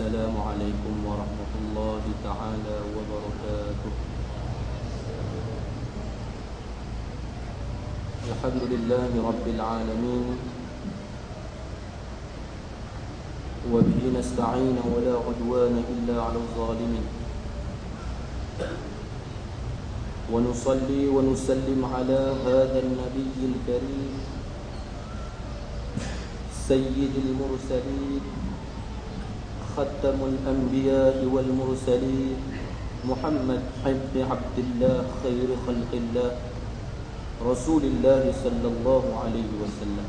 السلام عليكم ورحمة الله تعالى وبركاته. الحمد لله رب العالمين وبه نستعين ولا عدوان إلا على الظالمين. ونصلي ونسلم على هذا النبي الكريم سيد المرسلين. ختم الأنبياء والمرسلين محمد حب عبد الله خير خلق الله رسول الله صلى الله عليه وسلم.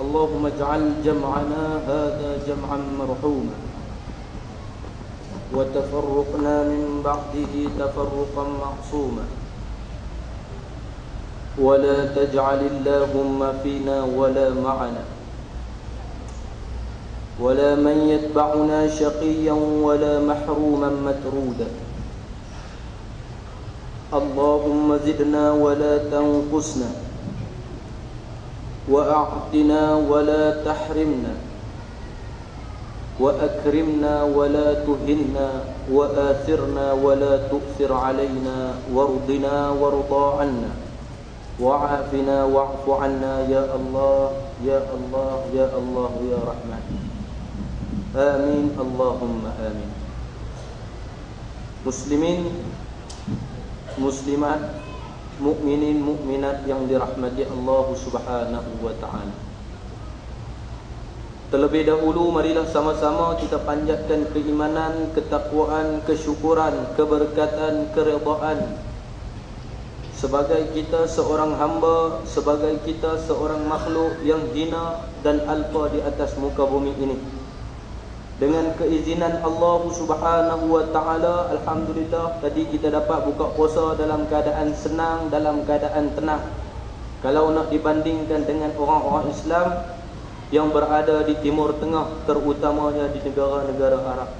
اللهم اجعل جمعنا هذا جمعا مرحوما وتفرقنا من بعده تفرقا معصوما. ولا تجعل اللهم فينا ولا معنا. ولا من يتبعنا شقيا ولا محروما مترودا. اللهم زدنا ولا تنقصنا وأعطنا ولا تحرمنا وأكرمنا ولا تهنا وآثرنا ولا تؤثر علينا وارضنا وارضى عنا وعافنا واعف عنا يا الله يا الله يا الله يا رحمن. Amin. Allahumma amin. Muslimin Muslimat Mukminin mukminat yang dirahmati Allah subhanahu wa ta'ala. Terlebih dahulu marilah sama-sama kita panjatkan keimanan, ketakwaan, kesyukuran, keberkatan, keredaan Sebagai kita seorang hamba, sebagai kita seorang makhluk yang hina dan alpa di atas muka bumi ini dengan keizinan Allah Subhanahu wa taala alhamdulillah tadi kita dapat buka puasa dalam keadaan senang dalam keadaan tenang. Kalau nak dibandingkan dengan orang-orang Islam yang berada di timur tengah terutamanya di negara-negara Arab.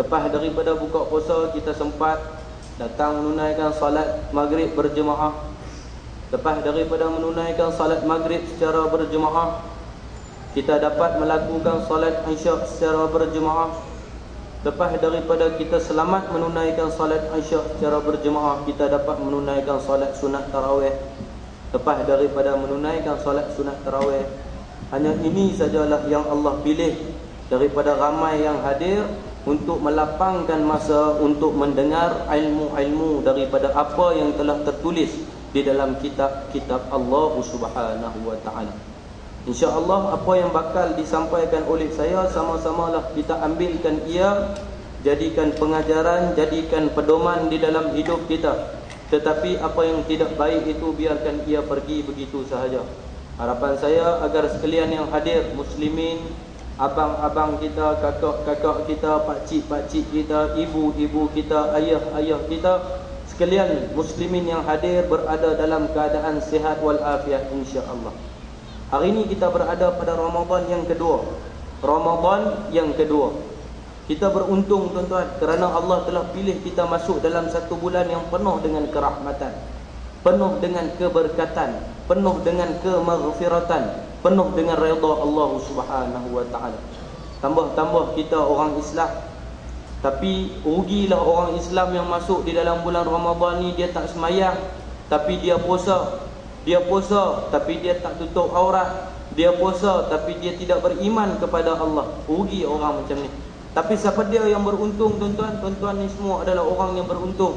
Lepas daripada buka puasa kita sempat datang menunaikan salat maghrib berjemaah. Lepas daripada menunaikan salat maghrib secara berjemaah kita dapat melakukan salat isyak secara berjemaah. Lepas daripada kita selamat menunaikan salat isyak secara berjemaah kita dapat menunaikan salat sunat tarawih. Lepas daripada menunaikan salat sunat tarawih hanya ini sajalah yang Allah pilih daripada ramai yang hadir untuk melapangkan masa untuk mendengar ilmu-ilmu daripada apa yang telah tertulis di dalam kitab-kitab Allah Subhanahu wa taala InsyaAllah apa yang bakal disampaikan oleh saya sama-samalah kita ambilkan ia Jadikan pengajaran, jadikan pedoman di dalam hidup kita. Tetapi apa yang tidak baik itu biarkan ia pergi begitu sahaja. Harapan saya agar sekalian yang hadir muslimin Abang-abang kita, kakak-kakak kita, pakcik-pakcik kita, ibu-ibu kita, ayah-ayah kita Sekalian muslimin yang hadir berada dalam keadaan sihat walafiat insyaAllah Hari ini kita berada pada Ramadan yang kedua. Ramadan yang kedua. Kita beruntung tuan-tuan kerana Allah telah pilih kita masuk dalam satu bulan yang penuh dengan kerahmatan. Penuh dengan keberkatan, penuh dengan kemaghfiratan, penuh dengan redha Allah Subhanahu wa taala. Tambah-tambah kita orang Islam. Tapi rugilah orang Islam yang masuk di dalam bulan Ramadan ni dia tak semayang tapi dia puasa dia puasa tapi dia tak tutup aurat. Dia puasa tapi dia tidak beriman kepada Allah. Rugi orang macam ni. Tapi siapa dia yang beruntung tuan-tuan? Tuan-tuan ni semua adalah orang yang beruntung.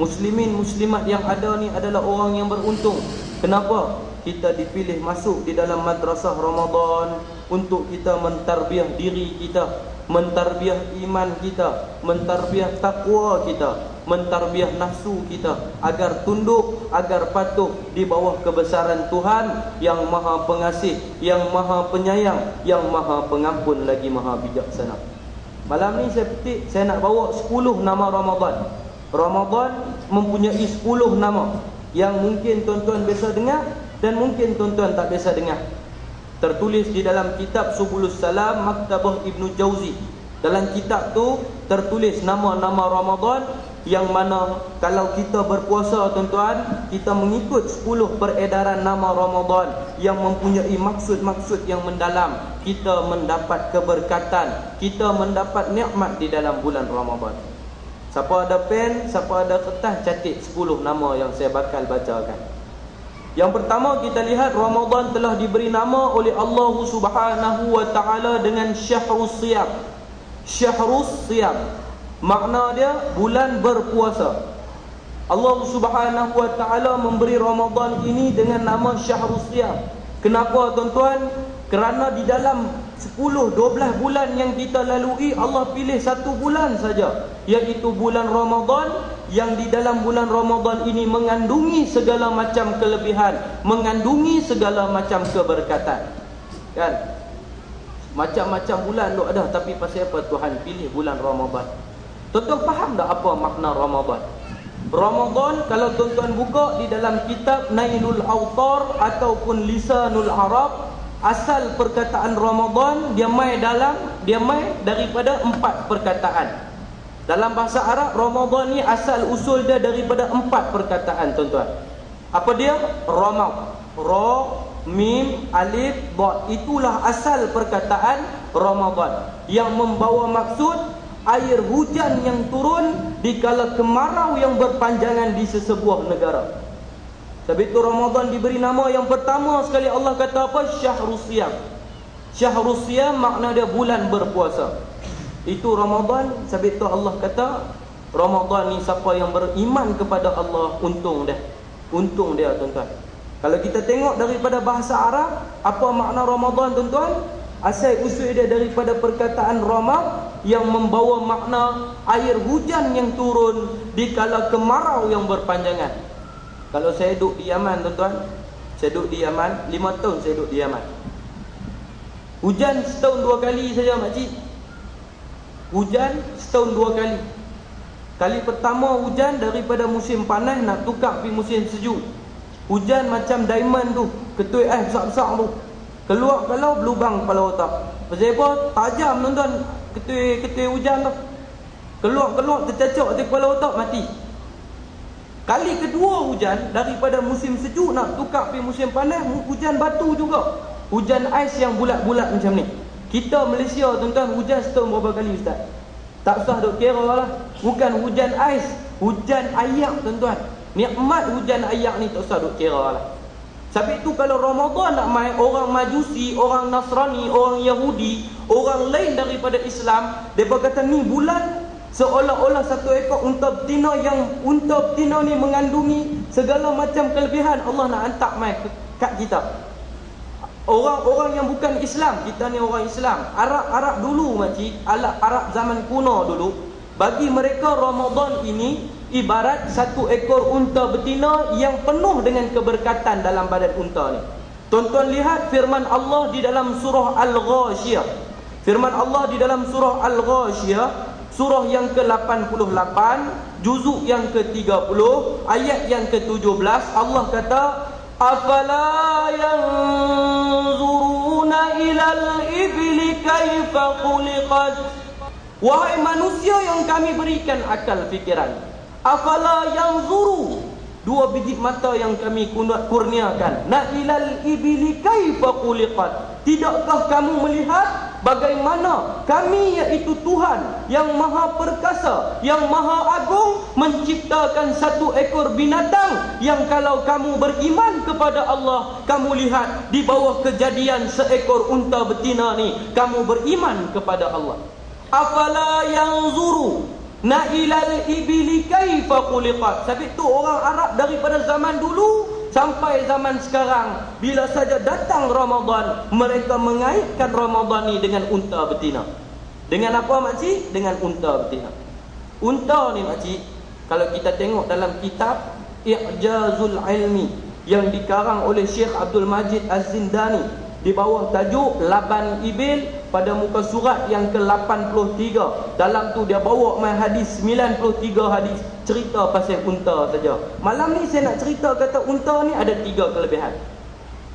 Muslimin, muslimat yang ada ni adalah orang yang beruntung. Kenapa? Kita dipilih masuk di dalam madrasah Ramadan untuk kita mentarbiah diri kita, mentarbiah iman kita, mentarbiah takwa kita, mentarbiah nafsu kita agar tunduk, agar patuh di bawah kebesaran Tuhan yang maha pengasih, yang maha penyayang, yang maha pengampun lagi maha bijaksana. Malam ni saya petik, saya nak bawa 10 nama Ramadan. Ramadan mempunyai 10 nama yang mungkin tuan-tuan biasa dengar dan mungkin tuan-tuan tak biasa dengar. Tertulis di dalam kitab Subulus Salam Maktabah Ibnu Jauzi. Dalam kitab tu tertulis nama-nama Ramadan yang mana kalau kita berpuasa tuan-tuan kita mengikut 10 peredaran nama Ramadan yang mempunyai maksud-maksud yang mendalam. Kita mendapat keberkatan. Kita mendapat nikmat di dalam bulan Ramadan. Siapa ada pen siapa ada kertas catat 10 nama yang saya bakal bacakan. Yang pertama kita lihat Ramadan telah diberi nama oleh Allah Subhanahu wa taala dengan Syahrus Siyam. Syahrus Siyam Makna dia bulan berpuasa. Allah Subhanahu wa taala memberi Ramadan ini dengan nama Syahrul Siyam. Kenapa tuan-tuan? Kerana di dalam 10 12 bulan yang kita lalui Allah pilih satu bulan saja iaitu bulan Ramadan yang di dalam bulan Ramadan ini mengandungi segala macam kelebihan, mengandungi segala macam keberkatan. Kan? Macam-macam bulan tu ada tapi pasal apa Tuhan pilih bulan Ramadan? Tuan-tuan faham tak apa makna Ramadan? Ramadan kalau tuan-tuan buka di dalam kitab Nailul Autar ataupun Lisanul Arab asal perkataan Ramadan dia mai dalam dia mai daripada empat perkataan. Dalam bahasa Arab Ramadan ni asal usul dia daripada empat perkataan tuan-tuan. Apa dia? Ramad. Ra, mim, alif, ba. Itulah asal perkataan Ramadan yang membawa maksud air hujan yang turun di kala kemarau yang berpanjangan di sesebuah negara. Sebab itu Ramadan diberi nama yang pertama sekali Allah kata apa? Syahrul Siyam. Syahrul Siyam makna dia bulan berpuasa. Itu Ramadan sebab itu Allah kata Ramadan ni siapa yang beriman kepada Allah untung dia. Untung dia tuan-tuan. Kalau kita tengok daripada bahasa Arab, apa makna Ramadan tuan-tuan? Asal usul dia daripada perkataan Ramad yang membawa makna air hujan yang turun di kala kemarau yang berpanjangan. Kalau saya duduk di Yaman tuan-tuan, saya duduk di Yaman, lima tahun saya duduk di Yaman. Hujan setahun dua kali saja makcik. Hujan setahun dua kali. Kali pertama hujan daripada musim panas nak tukar pergi musim sejuk. Hujan macam diamond tu, ketui eh besar-besar tu. Keluar kalau berlubang kepala otak. Apa? Tajam tuan-tuan ketui-ketui hujan tu. Keluar-keluar tercacok di kepala otak mati. Kali kedua hujan daripada musim sejuk nak tukar pergi musim panas, hujan batu juga. Hujan ais yang bulat-bulat macam ni. Kita Malaysia tuan-tuan hujan setahun berapa kali ustaz? Tak usah duk kira lah. Bukan hujan ais, hujan ayak tuan-tuan. Nikmat hujan ayak ni tak usah duk kira lah. Sebab itu kalau Ramadan nak main orang Majusi, orang Nasrani, orang Yahudi, orang lain daripada Islam, depa kata ni bulan seolah-olah satu ekor unta betina yang unta betina ni mengandungi segala macam kelebihan Allah nak hantar mai kat kita. Orang-orang yang bukan Islam, kita ni orang Islam. Arab-Arab dulu macam Arab zaman kuno dulu, bagi mereka Ramadan ini ibarat satu ekor unta betina yang penuh dengan keberkatan dalam badan unta ni. Tonton lihat firman Allah di dalam surah Al-Ghashiyah. Firman Allah di dalam surah Al-Ghashiyah, surah yang ke-88, juzuk yang ke-30, ayat yang ke-17, Allah kata, "Afala yanzuruna ilal ibli kaifa khuliqat?" Wahai manusia yang kami berikan akal fikiran, afala yang zuru dua biji mata yang kami kurniakan. Na ilal ibili kaifa khuliqat. Tidakkah kamu melihat bagaimana kami iaitu Tuhan yang maha perkasa yang maha agung menciptakan satu ekor binatang yang kalau kamu beriman kepada Allah kamu lihat di bawah kejadian seekor unta betina ni kamu beriman kepada Allah. Afala yang zuru Na ilal ibili kaifa khuliqat. Sebab tu orang Arab daripada zaman dulu sampai zaman sekarang bila saja datang Ramadan, mereka mengaitkan Ramadan ni dengan unta betina. Dengan apa mak cik? Dengan unta betina. Unta ni mak cik, kalau kita tengok dalam kitab I'jazul Ilmi yang dikarang oleh Syekh Abdul Majid Az-Zindani di bawah tajuk Laban Ibil pada muka surat yang ke-83. Dalam tu dia bawa mai hadis 93 hadis cerita pasal unta saja. Malam ni saya nak cerita kata unta ni ada tiga kelebihan.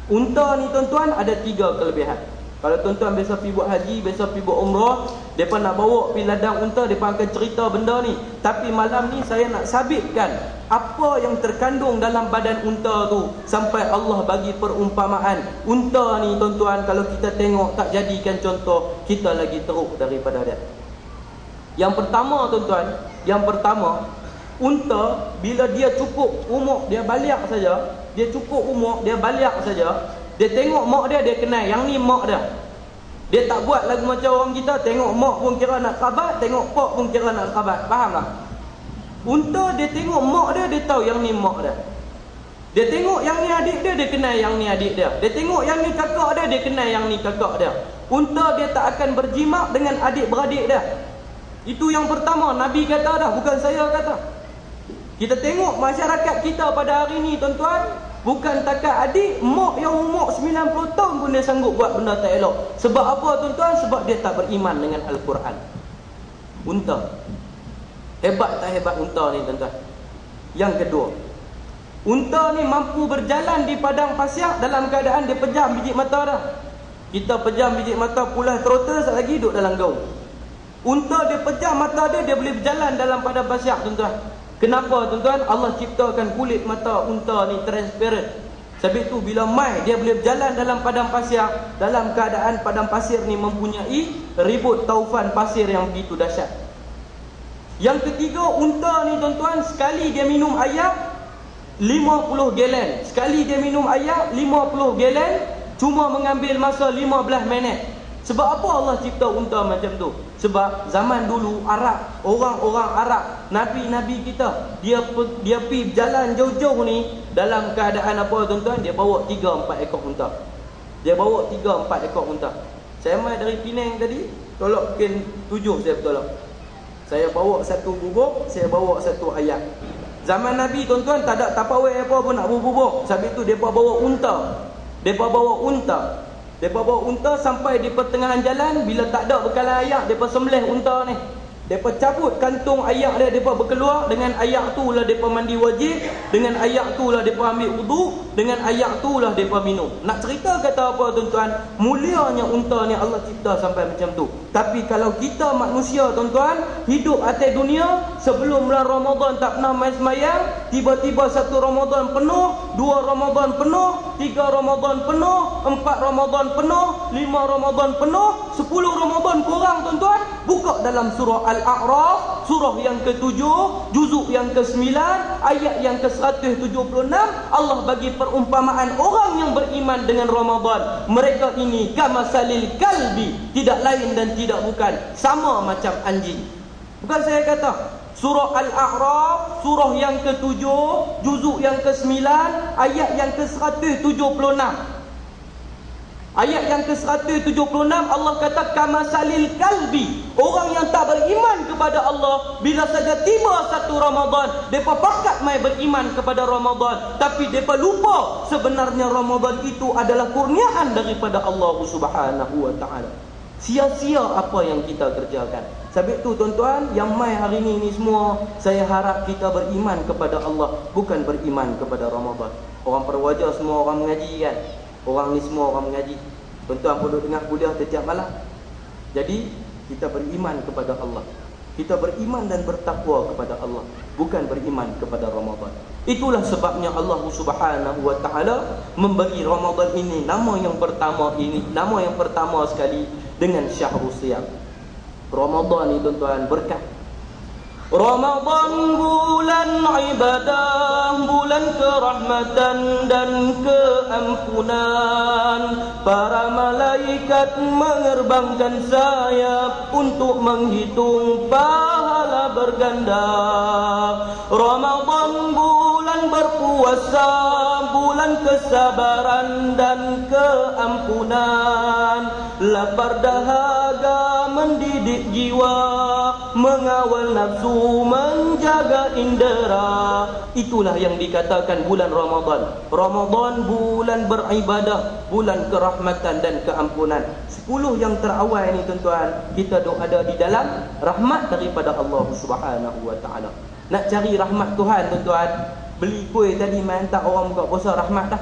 Unta ni tuan-tuan ada tiga kelebihan. Kalau tuan-tuan biasa pergi buat haji, biasa pergi buat umrah, depa nak bawa pergi ladang unta, depa akan cerita benda ni. Tapi malam ni saya nak sabitkan apa yang terkandung dalam badan unta tu sampai Allah bagi perumpamaan. Unta ni tuan-tuan kalau kita tengok tak jadikan contoh, kita lagi teruk daripada dia. Yang pertama tuan-tuan, yang pertama unta bila dia cukup umur dia balik saja, dia cukup umur dia balik saja, dia tengok mak dia, dia kenal. Yang ni mak dia. Dia tak buat lagu macam orang kita. Tengok mak pun kira nak khabat. Tengok pak pun kira nak khabat. Faham tak? Unta dia tengok mak dia, dia tahu yang ni mak dia. Dia tengok yang ni adik dia, dia kenal yang ni adik dia. Dia tengok yang ni kakak dia, dia kenal yang ni kakak dia. Unta dia tak akan berjimat dengan adik-beradik dia. Itu yang pertama. Nabi kata dah, bukan saya kata. Kita tengok masyarakat kita pada hari ni, tuan-tuan. Bukan takat adik, mak yang umur 90 tahun pun dia sanggup buat benda tak elok. Sebab apa tuan-tuan? Sebab dia tak beriman dengan Al-Quran. Unta. Hebat tak hebat unta ni tuan-tuan? Yang kedua. Unta ni mampu berjalan di padang pasir dalam keadaan dia pejam biji mata dah. Kita pejam biji mata pulas trotol sekali lagi duduk dalam gaung. Unta dia pejam mata dia, dia boleh berjalan dalam padang pasir tuan-tuan. Kenapa tuan-tuan? Allah ciptakan kulit mata unta ni transparent. Sebab itu bila mai dia boleh berjalan dalam padang pasir, dalam keadaan padang pasir ni mempunyai ribut taufan pasir yang begitu dahsyat. Yang ketiga, unta ni tuan-tuan sekali dia minum air 50 galen. Sekali dia minum air 50 galen cuma mengambil masa 15 minit. Sebab apa Allah cipta unta macam tu? Sebab zaman dulu Arab, orang-orang Arab, nabi-nabi kita, dia dia pi jalan jauh-jauh ni dalam keadaan apa tuan-tuan? Dia bawa 3 4 ekor unta. Dia bawa 3 4 ekor unta. Saya mai dari Penang tadi, tolak mungkin 7 saya bertolak. Saya bawa satu bubuk, saya bawa satu ayat. Zaman Nabi tuan-tuan tak ada tapawai apa pun nak bubuk. Sebab itu depa bawa unta. Depa bawa unta. Mereka bawa unta sampai di pertengahan jalan Bila tak ada bekalan ayak Mereka sembelih unta ni mereka cabut kantung ayak dia Mereka berkeluar Dengan ayak tu lah mereka mandi wajib Dengan ayak tu lah mereka ambil wudu Dengan ayak tu lah mereka minum. Nak cerita kata apa tuan-tuan? Mulianya unta ni Allah cipta sampai macam tu. Tapi kalau kita manusia tuan-tuan Hidup atas dunia Sebelum bulan Ramadan tak pernah main semayang Tiba-tiba satu Ramadan penuh Dua Ramadan penuh Tiga Ramadan penuh Empat Ramadan penuh Lima Ramadan penuh Sepuluh Ramadan kurang tuan-tuan. Buka dalam surah Al Al-A'raf surah yang ke-7 juzuk yang ke-9 ayat yang ke-176 Allah bagi perumpamaan orang yang beriman dengan Ramadan. Mereka ini kamasalil kalbi tidak lain dan tidak bukan. Sama macam anjing. Bukan saya kata. Surah Al-A'raf surah yang ke-7 juzuk yang ke-9 ayat yang ke-176 Ayat yang ke-176 Allah kata kamasalil kalbi. Orang yang tak beriman kepada Allah bila saja tiba satu Ramadan, depa pakat mai beriman kepada Ramadan, tapi depa lupa sebenarnya Ramadan itu adalah kurniaan daripada Allah Subhanahu wa taala. Sia-sia apa yang kita kerjakan. Sebab itu tuan-tuan, yang mai hari ini ni semua, saya harap kita beriman kepada Allah, bukan beriman kepada Ramadan. Orang perwajah semua orang mengaji kan. Orang ni semua orang mengaji. Tuan-tuan pun duduk dengar kuliah setiap malam. Jadi, kita beriman kepada Allah. Kita beriman dan bertakwa kepada Allah. Bukan beriman kepada Ramadan. Itulah sebabnya Allah subhanahu wa ta'ala memberi Ramadan ini nama yang pertama ini. Nama yang pertama sekali dengan Syahrul Siyam. Ramadan ini tuan-tuan berkat Ramadan bulan ibadah Bulan kerahmatan dan keampunan. Para malaikat mengerbangkan sayap Untuk menghitung pahala berganda. Ramadan bulan berpuasa Bulan kesabaran dan keampunan. Lapar dahaga mendidik jiwa Mengawal nafsu menjaga indera. Itulah yang dikatakan bulan Ramadan. Ramadan bulan beribadah bulan kerahmatan dan keampunan. 10 yang terawal ini tuan-tuan kita dok ada di dalam rahmat daripada Allah Subhanahu wa taala. Nak cari rahmat Tuhan tuan-tuan beli kuih tadi main tak orang buka puasa rahmat dah.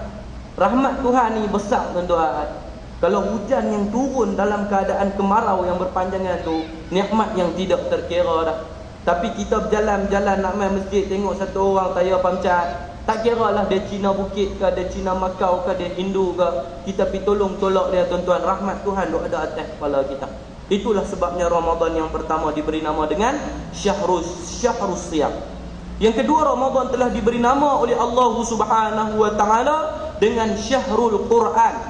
Rahmat Tuhan ni besar tuan-tuan Kalau hujan yang turun dalam keadaan kemarau yang berpanjangan tu Nikmat yang tidak terkira dah Tapi kita berjalan-jalan nak main masjid Tengok satu orang tayar pamcat Tak kira lah dia Cina Bukit ke Dia Cina Makau ke Dia Hindu ke Kita pergi tolong tolak dia tuan-tuan Rahmat Tuhan duk ada atas kepala kita Itulah sebabnya Ramadan yang pertama diberi nama dengan Syahrus Syahrus Siyam. Yang kedua Ramadan telah diberi nama oleh Allah Subhanahu wa taala dengan Syahrul Quran.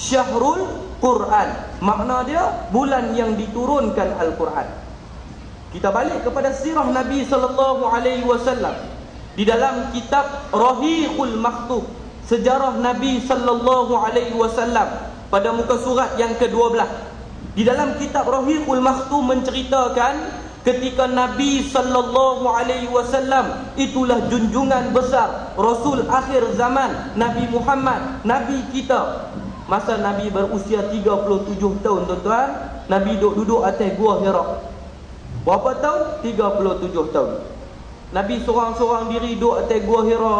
Syahrul Quran. Makna dia bulan yang diturunkan Al-Quran. Kita balik kepada sirah Nabi sallallahu alaihi wasallam. Di dalam kitab Rahiqul Makhtub, sejarah Nabi sallallahu alaihi wasallam pada muka surat yang ke-12. Di dalam kitab Rahiqul Makhtum menceritakan ketika Nabi sallallahu alaihi wasallam itulah junjungan besar Rasul akhir zaman Nabi Muhammad Nabi kita masa Nabi berusia 37 tahun tuan-tuan Nabi duduk duduk atas gua Hira berapa tahun 37 tahun Nabi seorang-seorang diri duduk atas gua Hira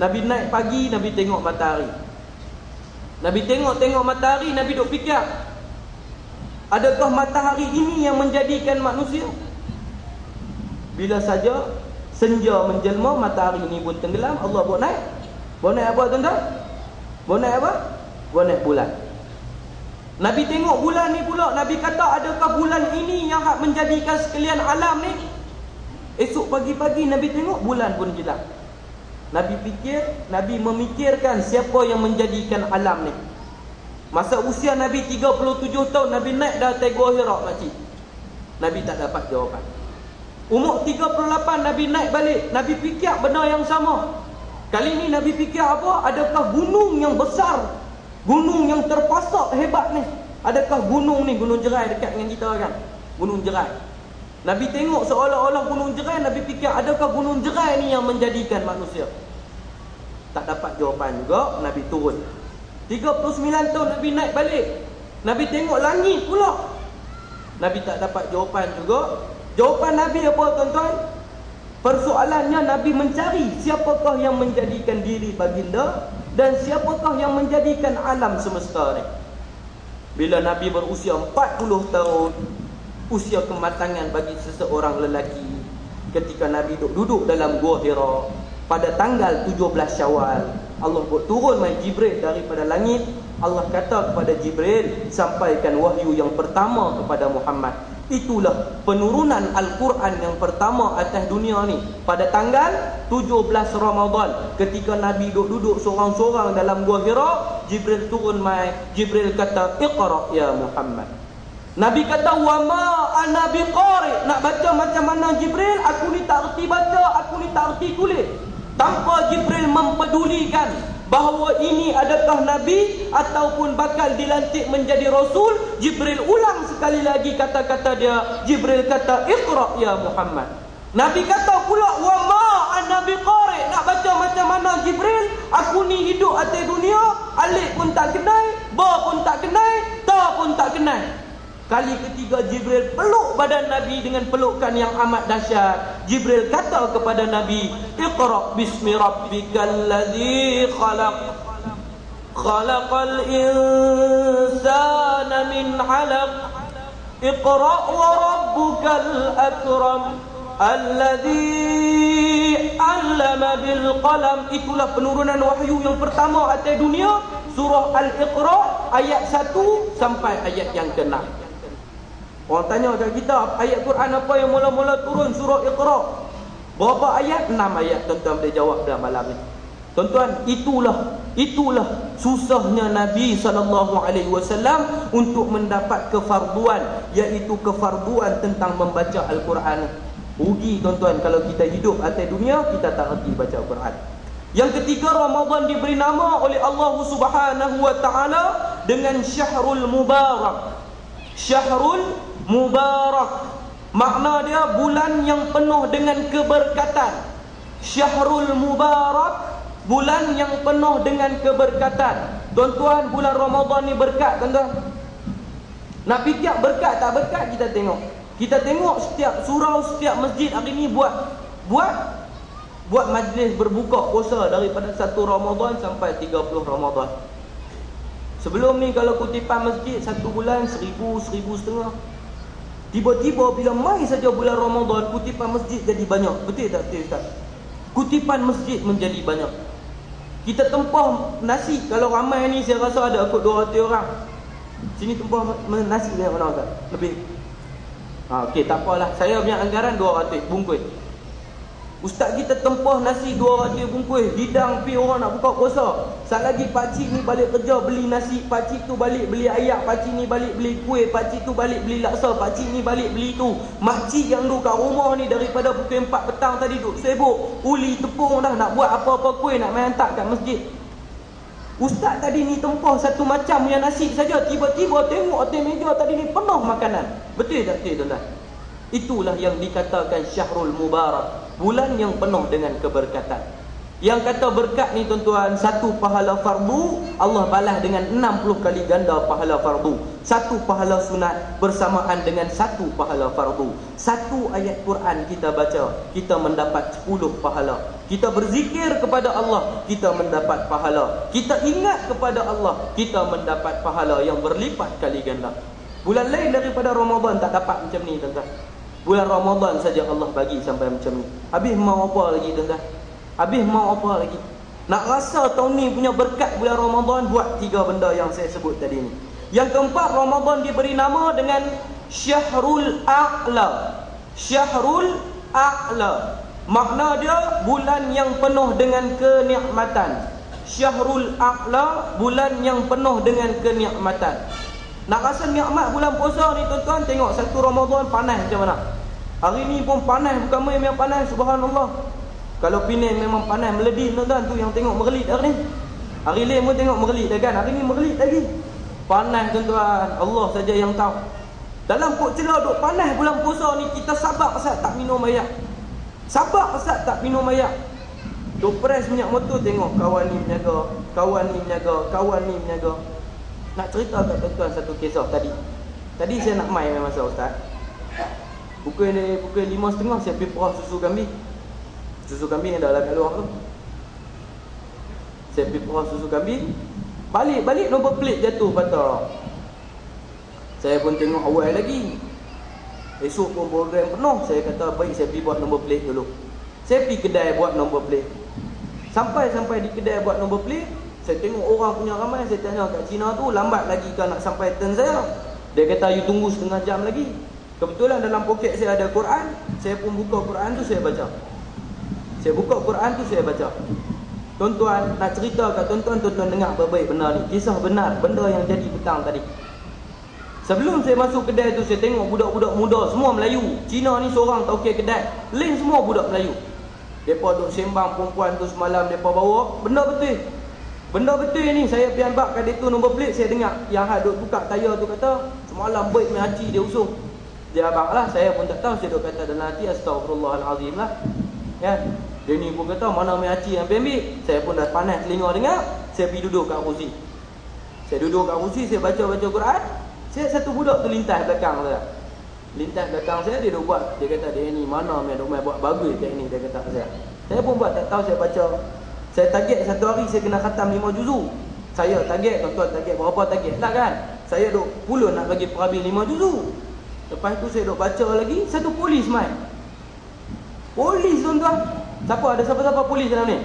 Nabi naik pagi Nabi tengok matahari Nabi tengok-tengok matahari Nabi duduk fikir Adakah matahari ini yang menjadikan manusia? Bila saja senja menjelma, matahari ini pun tenggelam, Allah buat naik. Buat naik apa tuan-tuan? Buat naik apa? Buat naik bulan. Nabi tengok bulan ni pula, Nabi kata adakah bulan ini yang hak menjadikan sekalian alam ni? Esok pagi-pagi Nabi tengok bulan pun jelas. Nabi fikir, Nabi memikirkan siapa yang menjadikan alam ni. Masa usia Nabi 37 tahun Nabi naik dah Tegua Hira makcik Nabi tak dapat jawapan Umur 38 Nabi naik balik Nabi fikir benda yang sama Kali ni Nabi fikir apa? Adakah gunung yang besar Gunung yang terpasak hebat ni. Adakah gunung ni Gunung jerai dekat dengan kita kan? Gunung jerai. Nabi tengok seolah-olah gunung jerai Nabi fikir adakah gunung jerai ni yang menjadikan manusia? Tak dapat jawapan juga Nabi turun. 39 tahun Nabi naik balik. Nabi tengok langit pula. Nabi tak dapat jawapan juga. Jawapan Nabi apa tuan-tuan? Persoalannya Nabi mencari Siapakah yang menjadikan diri baginda Dan siapakah yang menjadikan alam semesta ni? Bila Nabi berusia 40 tahun Usia kematangan bagi seseorang lelaki Ketika Nabi duduk, dalam gua Hira Pada tanggal 17 syawal Allah buat turun mai Jibril daripada langit. Allah kata kepada Jibril sampaikan wahyu yang pertama kepada Muhammad itulah penurunan Al-Quran yang pertama atas dunia ni. Pada tanggal 17 Ramadan ketika Nabi duduk-duduk seorang-seorang dalam gua Hira Jibril turun mai Jibril kata iqra ya Muhammad. Nabi kata wa ma ana biqari. Nak baca macam mana Jibril? Aku ni tak reti baca aku ni tak reti tulis. Tanpa Jibril mempedulikan bahawa ini adakah Nabi ataupun bakal dilantik menjadi Rasul? Jibril ulang sekali lagi kata-kata dia. Jibril kata Iqra ya Muhammad. Nabi kata pula wa ma an-nabi qari nak baca macam mana Jibril? Aku ni hidup atas dunia alif pun tak kenal ba pun tak kenal ta pun tak kenal Kali ketiga Jibril peluk badan Nabi dengan pelukan yang amat dahsyat. Jibril kata kepada Nabi, "Iqra bismi rabbikal ladzi khalaq." Khalaqal insana min 'alaq. Iqra wa rabbukal akram. Alladzi 'allama bil qalam. Itulah penurunan wahyu yang pertama atas dunia, surah Al-Iqra ayat 1 sampai ayat yang ke-6. Orang tanya kat kita ayat Quran apa yang mula-mula turun surah Iqra. Berapa ayat? 6 ayat tuan-tuan boleh jawab dalam malam ini. Tuan-tuan, itulah itulah susahnya Nabi sallallahu alaihi wasallam untuk mendapat kefarduan iaitu kefarduan tentang membaca Al-Quran. Rugi tuan-tuan kalau kita hidup atas dunia kita tak reti baca Al-Quran. Yang ketiga Ramadan diberi nama oleh Allah Subhanahu wa taala dengan Syahrul Mubarak. Syahrul Mubarak. Makna dia bulan yang penuh dengan keberkatan. Syahrul Mubarak Bulan yang penuh dengan keberkatan. Tuan-tuan bulan Ramadan ni berkat tuan-tuan. Nak fikir berkat tak berkat kita tengok. Kita tengok setiap surau setiap masjid hari ni buat Buat Buat majlis berbuka puasa daripada 1 Ramadan sampai 30 Ramadan. Sebelum ni kalau kutipan masjid satu bulan seribu, seribu setengah. Tiba-tiba bila mai saja bulan Ramadan, kutipan masjid jadi banyak. Betul tak betul Ustaz? Kutipan masjid menjadi banyak. Kita tempah nasi kalau ramai ni saya rasa ada kot 200 orang. Sini tempah nasi dia mana Ustaz? Lebih. Ha, okey tak apalah. Saya punya anggaran 200 bungkus. Ustaz kita tempah nasi 200 bungkus Hidang pi orang nak buka puasa. Saat lagi pakcik ni balik kerja beli nasi Pakcik tu balik beli ayak Pakcik ni balik beli kuih Pakcik tu balik beli laksa Pakcik ni balik beli tu. Makcik yang duduk kat rumah ni Daripada pukul 4 petang tadi duduk sibuk Uli tepung dah nak buat apa-apa kuih Nak main hantar kat masjid. Ustaz tadi ni tempah satu macam yang nasi saja Tiba-tiba tengok atas meja tadi ni penuh makanan. Betul tak betul tuan-tuan? Itulah yang dikatakan Syahrul Mubarak bulan yang penuh dengan keberkatan. Yang kata berkat ni tuan-tuan, satu pahala fardu, Allah balas dengan 60 kali ganda pahala fardu. Satu pahala sunat bersamaan dengan satu pahala fardu. Satu ayat Quran kita baca, kita mendapat 10 pahala. Kita berzikir kepada Allah, kita mendapat pahala. Kita ingat kepada Allah, kita mendapat pahala yang berlipat kali ganda. Bulan lain daripada Ramadan tak dapat macam ni tuan-tuan. Bulan Ramadan saja Allah bagi sampai macam ni. Habis mau apa lagi tuan-tuan? Habis mau apa lagi? Nak rasa tahun ni punya berkat bulan Ramadan buat tiga benda yang saya sebut tadi ni. Yang keempat Ramadan diberi nama dengan Syahrul A'la. Syahrul A'la. Makna dia bulan yang penuh dengan kenikmatan. Syahrul A'la bulan yang penuh dengan kenikmatan. Nak rasa nikmat bulan puasa ni tuan-tuan tengok satu Ramadan panas macam mana. Hari ni pun panas bukan main yang panas subhanallah. Kalau Penang memang panas meledih tuan-tuan tu yang tengok merelit hari ni. Hari lain pun tengok merelit dah kan. Hari ni merelit lagi. Panas tuan-tuan. Allah saja yang tahu. Dalam kok celah duk panas bulan puasa ni kita sabar pasal tak minum air. Sabar pasal tak minum air. Duk press minyak motor tengok kawan ni menjaga, kawan ni menjaga, kawan ni menjaga. Nak cerita kat tuan-tuan satu kisah tadi. Tadi saya nak main memang masa ustaz. Pukul pukul 5.30 saya pergi perah susu kambing. Susu kambing yang dah kat luar tu. Saya pergi perah susu kambing. Balik-balik nombor plate jatuh patah. Saya pun tengok awal lagi. Esok pun program penuh. Saya kata baik saya pergi buat nombor plate dulu. Saya pergi kedai buat nombor plate. Sampai-sampai di kedai buat nombor plate. Saya tengok orang punya ramai Saya tanya kat Cina tu Lambat lagi kan nak sampai turn saya? Dia kata you tunggu setengah jam lagi. Kebetulan dalam poket saya ada Quran Saya pun buka Quran tu saya baca. Saya buka Quran tu saya baca. Tuan-tuan nak cerita kat tuan-tuan Tuan-tuan dengar baik-baik benar ni. Kisah benar Benda yang jadi petang tadi. Sebelum saya masuk kedai tu Saya tengok budak-budak muda Semua Melayu. Cina ni seorang tau ke kedai. Lain semua budak Melayu. Mereka duduk sembang perempuan tu semalam Mereka bawa Benda betul Benda betul ni saya pergi ambak kat tu nombor plate saya dengar yang hak duk buka tayar tu kata semalam baik mai haji dia usung. Dia abang lah saya pun tak tahu saya duk kata dalam hati astagfirullahalazim lah. Ya. Dia ni pun kata mana mai haji yang ambil. Saya pun dah panas telinga dengar. Saya pergi duduk kat kursi. Saya duduk kat kursi saya baca-baca Quran. Saya satu budak tu lintas belakang saya. Lintas belakang saya dia duk buat dia kata dia ni mana mai duk mai buat bagus ni dia kata saya. Saya pun buat tak tahu saya baca saya target satu hari saya kena khatam lima juzu. Saya target, tuan-tuan target berapa target tak kan? Saya duk puluh nak bagi perabi lima juzu. Lepas tu saya duk baca lagi, satu polis mai. Polis tuan-tuan. Siapa ada siapa-siapa polis dalam ni?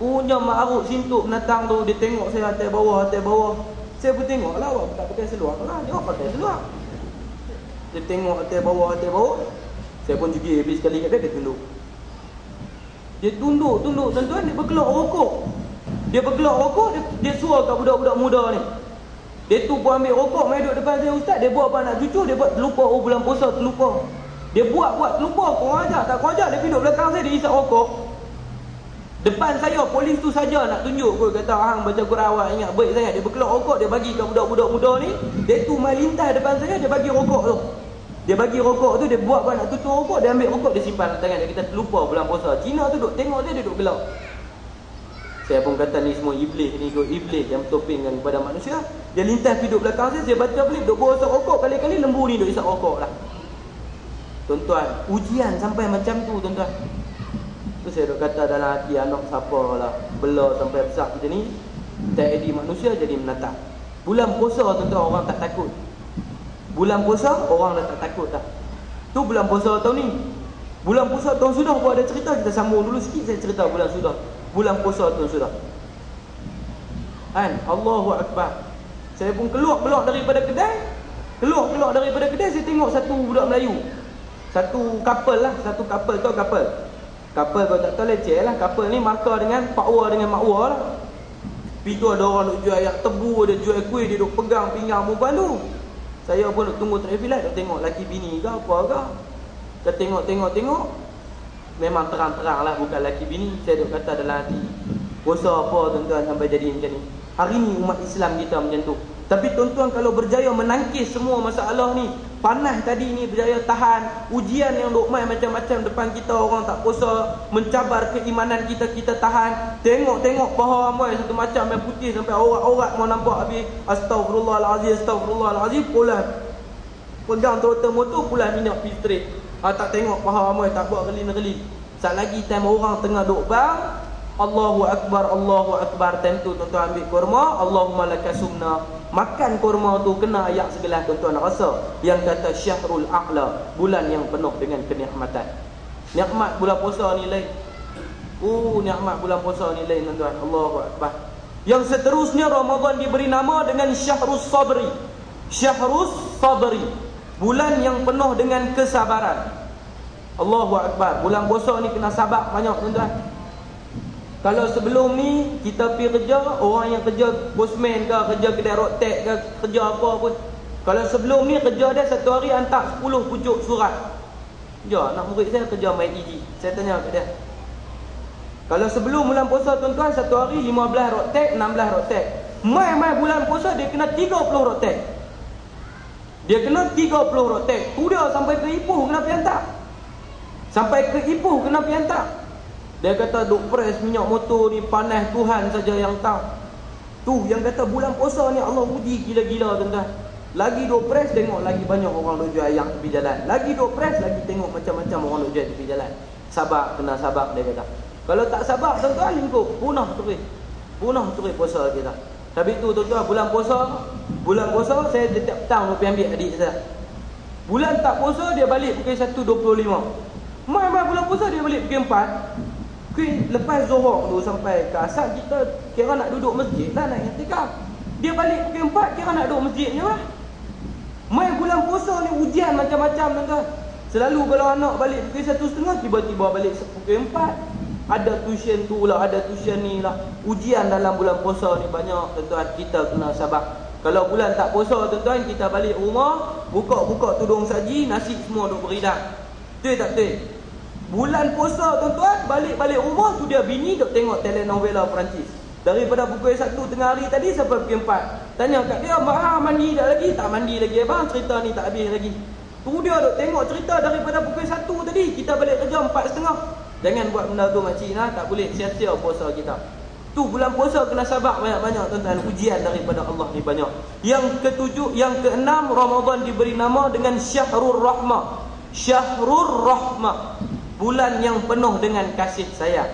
Punya ma'aruk sintuk penatang tu Dia tengok saya atas bawah atas bawah Saya pun tengok lah awak tak pakai seluar lah Dia orang pakai seluar Dia tengok atas bawah atas bawah Saya pun juga habis sekali kat dia Dia tunduk dia tunduk, tunduk. Tuan-tuan dia bergelak rokok. Dia bergelak rokok, dia, dia suar kat budak-budak muda ni. Dia tu pun ambil rokok, mai duduk depan saya ustaz, dia buat apa nak cucu, dia buat terlupa oh bulan puasa terlupa. Dia buat buat terlupa, kau ajar tak kau ajar dia duduk belakang saya dia isap rokok. Depan saya polis tu saja nak tunjuk kau kata hang baca Quran awak ingat baik sangat. Dia berkelak rokok dia bagi kat budak-budak muda ni. Dia tu mai lintas depan saya dia bagi rokok tu dia bagi rokok tu, dia buat buat nak tutup rokok, dia ambil rokok, dia simpan tangan dia. Kita terlupa bulan puasa. Cina tu duk tengok dia, dia duk gelap. Saya pun kata ni semua iblis ni, ikut iblis yang bertopingkan kepada manusia. Dia lintas duduk belakang saya, saya baca balik, duk bawa rokok. Kali-kali lembu ni duk isap rokok lah. Tuan-tuan, ujian sampai macam tu tuan-tuan. Tu saya duk kata dalam hati anak siapa lah. Bela sampai besar kita ni. TID manusia jadi menatap. Bulan puasa tuan-tuan orang tak takut. Bulan puasa orang dah tak takut dah. Tu bulan puasa tahun ni. Bulan puasa tahun sudah pun ada cerita kita sambung dulu sikit saya cerita bulan sudah. Bulan puasa tahun sudah. Kan? Allahu akbar. Saya pun keluar-keluar daripada kedai. Keluar-keluar daripada kedai saya tengok satu budak Melayu. Satu couple lah, satu couple tu couple. Couple kau tak tahu leceh lah. Couple ni markah dengan pak wa dengan mak wa lah. Pergi tu ada orang duk jual ayak tebu, ada jual kuih, dia duk pegang pinggang perempuan tu. Saya pun tunggu traffic light, duk tengok laki bini ke apa ke. Saya tengok-tengok-tengok. Memang terang-terang lah bukan laki bini. Saya duk kata dalam hati. Puasa apa tuan-tuan sampai jadi macam ni. Hari ni umat Islam kita macam tu. Tapi tuan-tuan kalau berjaya menangkis semua masalah ni, panas tadi ni berjaya tahan, ujian yang duk main macam-macam depan kita orang tak puasa, mencabar keimanan kita kita tahan. Tengok-tengok paha amoi satu macam yang putih sampai aurat-aurat mau nampak habis. Astagfirullahalazim, astagfirullahalazim, pulang. Pegang throttle motor pulang minyak filtrate. Ah tak tengok paha amoi tak buat gelin-gelin. Sat lagi time orang tengah duk bang, Allahu Akbar, Allahu Akbar Tentu tuan-tuan ambil kurma Allahumma lakasumna Makan kurma tu kena ayat sebelah tuan-tuan rasa. Yang kata syahrul a'la Bulan yang penuh dengan kenikmatan. Nikmat bulan puasa ni lain. Uh, nikmat bulan puasa ni lain tuan-tuan. Allahu Akbar. Yang seterusnya Ramadan diberi nama dengan syahrus sabri. Syahrus sabri. Bulan yang penuh dengan kesabaran. Allahu Akbar. Bulan puasa ni kena sabar banyak tuan-tuan kalau sebelum ni kita pergi kerja, orang yang kerja postman ke, kerja kedai rotek ke, kerja apa pun. Kalau sebelum ni kerja dia satu hari hantar 10 pucuk surat. Ya, nak murid saya kerja main EG. Saya tanya kat dia. Kalau sebelum bulan puasa tuan-tuan, satu hari 15 rotek, 16 rotek. Mai-mai bulan puasa dia kena 30 rotek. Dia kena 30 rotek. Tu dia sampai ke Ipoh kena pergi hantar. Sampai ke Ipoh kena pergi hantar. Dia kata duk press minyak motor ni panas Tuhan saja yang tahu. Tu yang kata bulan puasa ni Allah uji gila-gila tuan-tuan. Lagi duk press tengok lagi banyak orang duk jual ayam tepi jalan. Lagi duk press lagi tengok macam-macam orang duk jual tepi jalan. Sabar kena sabar dia kata. Kalau tak sabar tuan-tuan lingkup punah terus. Punah terus puasa kita. Tapi tu tuan-tuan bulan puasa bulan puasa saya setiap petang pergi ambil adik saya. Bulan tak puasa dia balik pukul 1.25. Mai-mai bulan puasa dia balik pukul 4. Kui lepas Zohor tu sampai ke asar kita kira nak duduk masjid lah nak iktikaf. Dia balik pukul 4 kira nak duduk masjid ni lah. Mai bulan puasa ni ujian macam-macam tuan-tuan. Selalu kalau anak balik pukul 1.30 tiba-tiba balik pukul 4. Ada tuition tu lah, ada tuition ni lah. Ujian dalam bulan puasa ni banyak tuan-tuan kita kena sabar. Kalau bulan tak puasa tuan-tuan kita balik rumah, buka-buka tudung saji, nasi semua duk beridang. Betul tak betul? Bulan puasa tuan-tuan Balik-balik rumah tu dia bini Duk tengok telenovela Perancis. Daripada pukul 1 tengah hari tadi Sampai pukul 4 Tanya kat dia Mak mandi dah lagi? Tak mandi lagi abang. Cerita ni tak habis lagi. Tu dia duk tengok cerita Daripada pukul 1 tadi Kita balik kerja 4.30 Jangan buat benda tu makcik nah, Tak boleh sia-sia puasa kita. Tu bulan puasa kena sabar banyak-banyak tuan-tuan. Ujian daripada Allah ni banyak. Yang ketujuh Yang keenam Ramadan diberi nama dengan Syahrul Rahmah. Syahrul Rahmah bulan yang penuh dengan kasih sayang.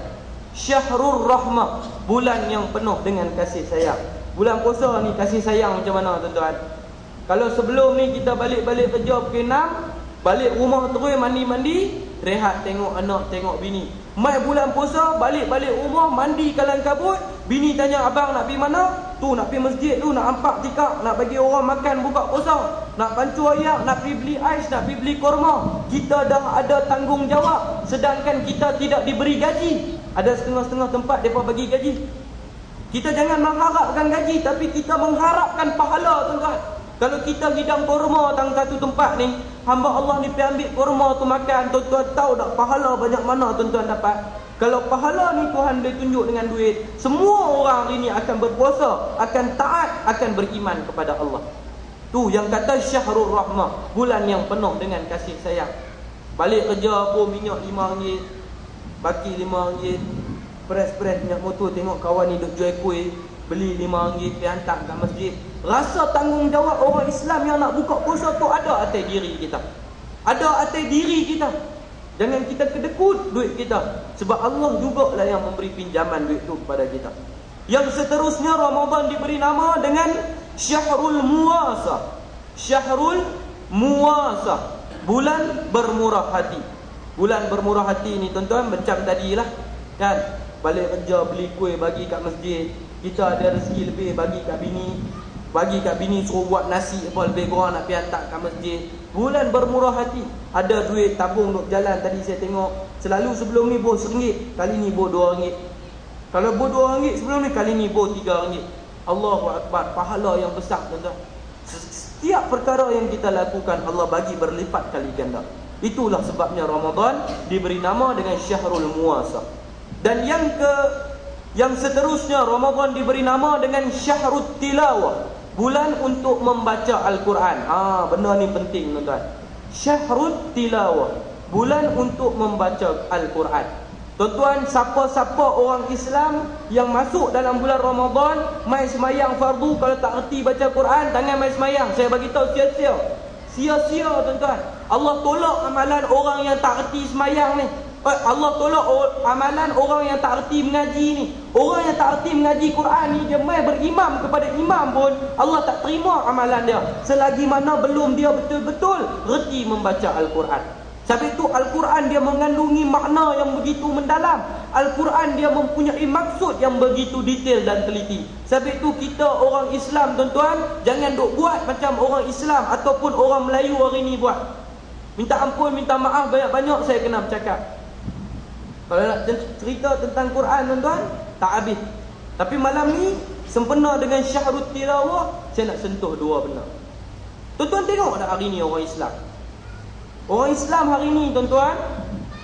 Syahrul rahmah bulan yang penuh dengan kasih sayang. Bulan puasa ni kasih sayang macam mana tuan-tuan? Kalau sebelum ni kita balik-balik kerja pukul 6 balik rumah terus mandi-mandi rehat tengok anak tengok bini. Mai bulan puasa balik-balik rumah mandi kalang kabut bini tanya abang nak pergi mana? Tu nak pergi masjid tu nak ampak tikak Nak bagi orang makan buka puasa Nak pancu ayak Nak pergi beli ais Nak pergi beli korma Kita dah ada tanggungjawab Sedangkan kita tidak diberi gaji. Ada setengah-setengah tempat Mereka bagi gaji. Kita jangan mengharapkan gaji Tapi kita mengharapkan pahala tuan-tuan. Kalau kita hidang korma Tang satu tempat ni Hamba Allah ni pergi ambil korma tu makan Tuan-tuan tahu tak pahala banyak mana tuan-tuan dapat kalau pahala ni Tuhan boleh tunjuk dengan duit, semua orang hari ni akan berpuasa, akan taat, akan beriman kepada Allah. Tu yang kata Syahrul Rahmah, bulan yang penuh dengan kasih sayang. Balik kerja pun minyak RM5, baki RM5, press-press minyak motor tengok kawan ni duk jual kuih, beli RM5 pergi hantar kat masjid. Rasa tanggungjawab orang Islam yang nak buka puasa tu ada atas diri kita. Ada atas diri kita. Jangan kita kedekut duit kita. Sebab Allah juga lah yang memberi pinjaman duit tu kepada kita. Yang seterusnya Ramadan diberi nama dengan Syahrul Muasa. Syahrul Muasa. Bulan bermurah hati. Bulan bermurah hati ni tuan-tuan macam tadilah kan. Balik kerja beli kuih bagi kat masjid. Kita ada rezeki lebih bagi kat bini. Bagi kat bini suruh buat nasi apa lebih kurang nak pergi hantar kat masjid. Bulan bermurah hati. Ada duit tabung duk jalan tadi saya tengok. Selalu sebelum ni bos ringgit. Kali ni bos dua ringgit. Kalau bor RM2 sebelum ni kali ni bor RM3. Allahu akbar, pahala yang besar tuan-tuan. Setiap perkara yang kita lakukan Allah bagi berlipat kali ganda. Itulah sebabnya Ramadan diberi nama dengan Syahrul Muasa. Dan yang ke yang seterusnya Ramadan diberi nama dengan Syahrul Tilawah. Bulan untuk membaca Al-Quran. Ah, benda ni penting tuan-tuan. Syahrul Tilawah. Bulan untuk membaca Al-Quran. Tuan-tuan, siapa-siapa orang Islam yang masuk dalam bulan Ramadan, mai semayang fardu kalau tak erti baca Quran, tangan mai semayang. Saya bagi tahu sia-sia. Sia-sia tuan-tuan. Allah tolak amalan orang yang tak erti semayang ni. Allah tolak amalan orang yang tak erti mengaji ni. Orang yang tak erti mengaji Quran ni, dia mai berimam kepada imam pun, Allah tak terima amalan dia. Selagi mana belum dia betul-betul reti membaca Al-Quran. Sebab itu Al-Quran dia mengandungi makna yang begitu mendalam. Al-Quran dia mempunyai maksud yang begitu detail dan teliti. Sebab itu kita orang Islam tuan-tuan, jangan duk buat macam orang Islam ataupun orang Melayu hari ini buat. Minta ampun, minta maaf banyak-banyak saya kena bercakap. Kalau nak cerita tentang Quran tuan-tuan, tak habis. Tapi malam ni sempena dengan syahrut tilawah, saya nak sentuh dua benda. Tuan-tuan tengok tak hari ni orang Islam? Orang Islam hari ini tuan-tuan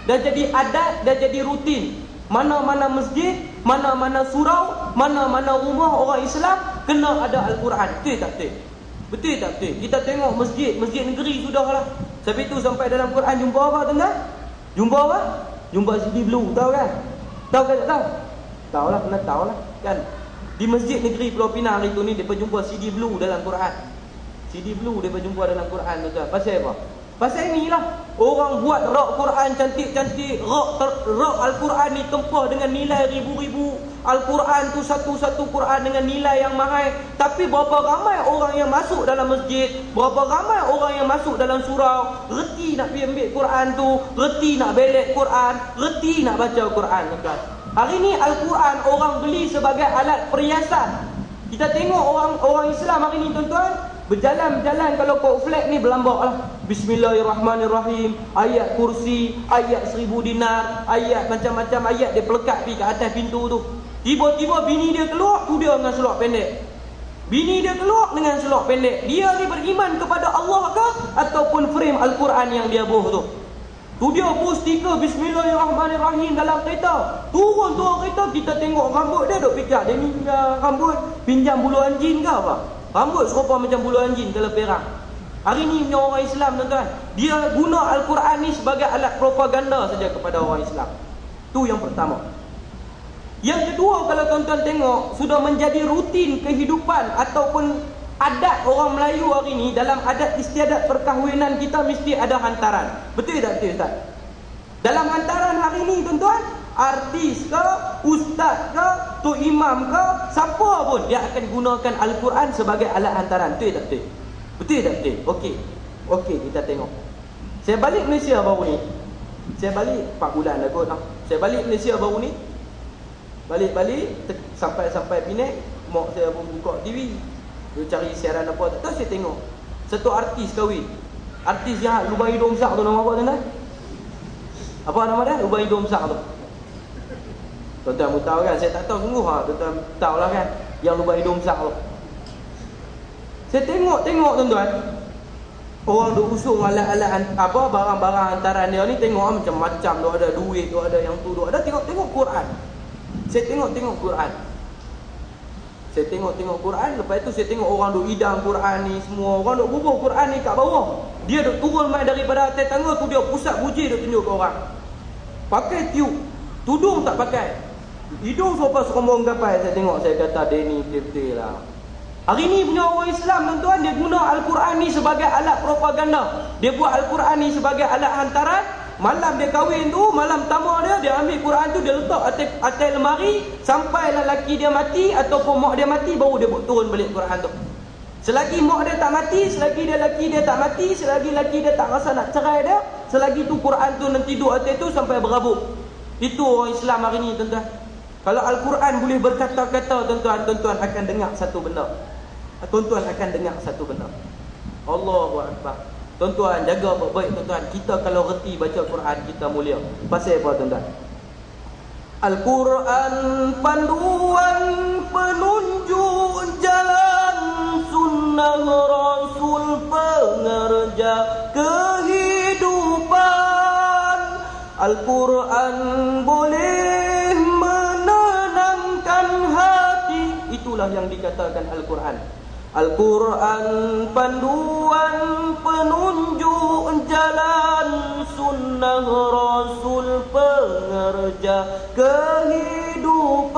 dah jadi adat, dah jadi rutin. Mana-mana masjid, mana-mana surau, mana-mana rumah orang Islam kena ada Al-Quran. Betul tak betul? Betul tak betul? Kita tengok masjid, masjid negeri sudahlah. Sebab itu sampai dalam Quran jumpa apa tuan-tuan? Jumpa apa? Jumpa CD blue, tahu kan? Tahu kan tak tahu? Tahu lah, pernah tahu lah kan? Di masjid negeri Pulau Pinang hari tu ni, dia jumpa CD blue dalam Quran. CD blue dia jumpa dalam Quran tuan-tuan. Pasal apa? Pasal inilah orang buat rak Quran cantik-cantik, rak rak Al-Quran ni tempah dengan nilai ribu-ribu. Al-Quran tu satu-satu Quran dengan nilai yang mahal. Tapi berapa ramai orang yang masuk dalam masjid, berapa ramai orang yang masuk dalam surau, reti nak pergi ambil Quran tu, reti nak belek Quran, reti nak baca Quran. Hari ni Al-Quran orang beli sebagai alat perhiasan. Kita tengok orang orang Islam hari ni tuan-tuan, Berjalan-jalan kalau kau flag ni berlambak lah. Bismillahirrahmanirrahim. Ayat kursi, ayat seribu dinar, ayat macam-macam ayat dia pelekat pergi ke atas pintu tu. Tiba-tiba bini dia keluar, tu dia dengan selok pendek. Bini dia keluar dengan selok pendek. Dia ni beriman kepada Allah ke? Ataupun frame Al-Quran yang dia buh tu. Tu dia post stiker Bismillahirrahmanirrahim dalam kereta. Turun turun kereta kita tengok rambut dia duk fikir dia ni rambut pinjam bulu anjing ke apa? Rambut serupa macam bulu anjing kalau perang. Hari ni punya orang Islam tuan-tuan. Dia guna Al-Quran ni sebagai alat propaganda saja kepada orang Islam. Tu yang pertama. Yang kedua kalau tuan-tuan tengok. Sudah menjadi rutin kehidupan ataupun adat orang Melayu hari ni. Dalam adat istiadat perkahwinan kita mesti ada hantaran. Betul tak betul Ustaz? Dalam hantaran hari ni tuan-tuan artis ke, ustaz ke, tu imam ke, siapa pun dia akan gunakan Al-Quran sebagai alat hantaran. Betul tak betul? Betul tak betul? Okey. Okey, kita tengok. Saya balik Malaysia baru ni. Saya balik 4 bulan dah kot. Saya balik Malaysia baru ni. Balik-balik sampai-sampai Penang, mak saya pun buka TV. Dia cari siaran apa tak tahu saya tengok. Satu artis kahwin. Artis yang hidung besar tu nama apa tuan-tuan? Apa nama dia? Hidung besar tu. Tuan-tuan tahu kan Saya tak tahu sungguh ha. Tuan-tuan tahu lah kan Yang hidung besar tu Saya tengok-tengok tuan-tuan Orang duk usung alat-alat apa barang-barang hantaran dia ni tengok ah, macam-macam tu ada duit tu ada yang tu tu ada tengok-tengok Quran. Saya tengok-tengok Quran. Saya tengok-tengok Quran lepas tu saya tengok orang duk idam Quran ni semua orang duk bubuh Quran ni kat bawah. Dia duk turun mai daripada atas tangga tu dia pusat buji duk tunjuk ke orang. Pakai tiup. Tudung tak pakai. Hidung sopa serombong gapai saya tengok saya kata Denny betul lah. Hari ni punya orang Islam tuan-tuan dia guna Al-Quran ni sebagai alat propaganda. Dia buat Al-Quran ni sebagai alat hantaran Malam dia kahwin tu, malam pertama dia, dia ambil Quran tu, dia letak atas, atas lemari. Sampailah laki dia mati ataupun mak dia mati, baru dia turun balik Quran tu. Selagi mak dia tak mati, selagi dia laki dia tak mati, selagi laki dia tak rasa nak cerai dia, selagi tu Quran tu nanti duduk atas tu sampai berabuk. Itu orang Islam hari ni tuan-tuan. Kalau Al-Quran boleh berkata-kata tuan-tuan, tuan-tuan akan dengar satu benda. Tuan-tuan akan dengar satu benda. Allahu Akbar. Tuan-tuan jaga baik-baik tuan-tuan. Kita kalau reti baca Quran kita mulia. Pasal apa tuan-tuan? Al-Quran panduan penunjuk jalan sunnah Rasul pengerja kehidupan Al-Quran boleh menenangkan hati itulah yang dikatakan Al-Quran Al-Quran panduan penunjuk jalan sunnah Rasul pengerja kehidupan.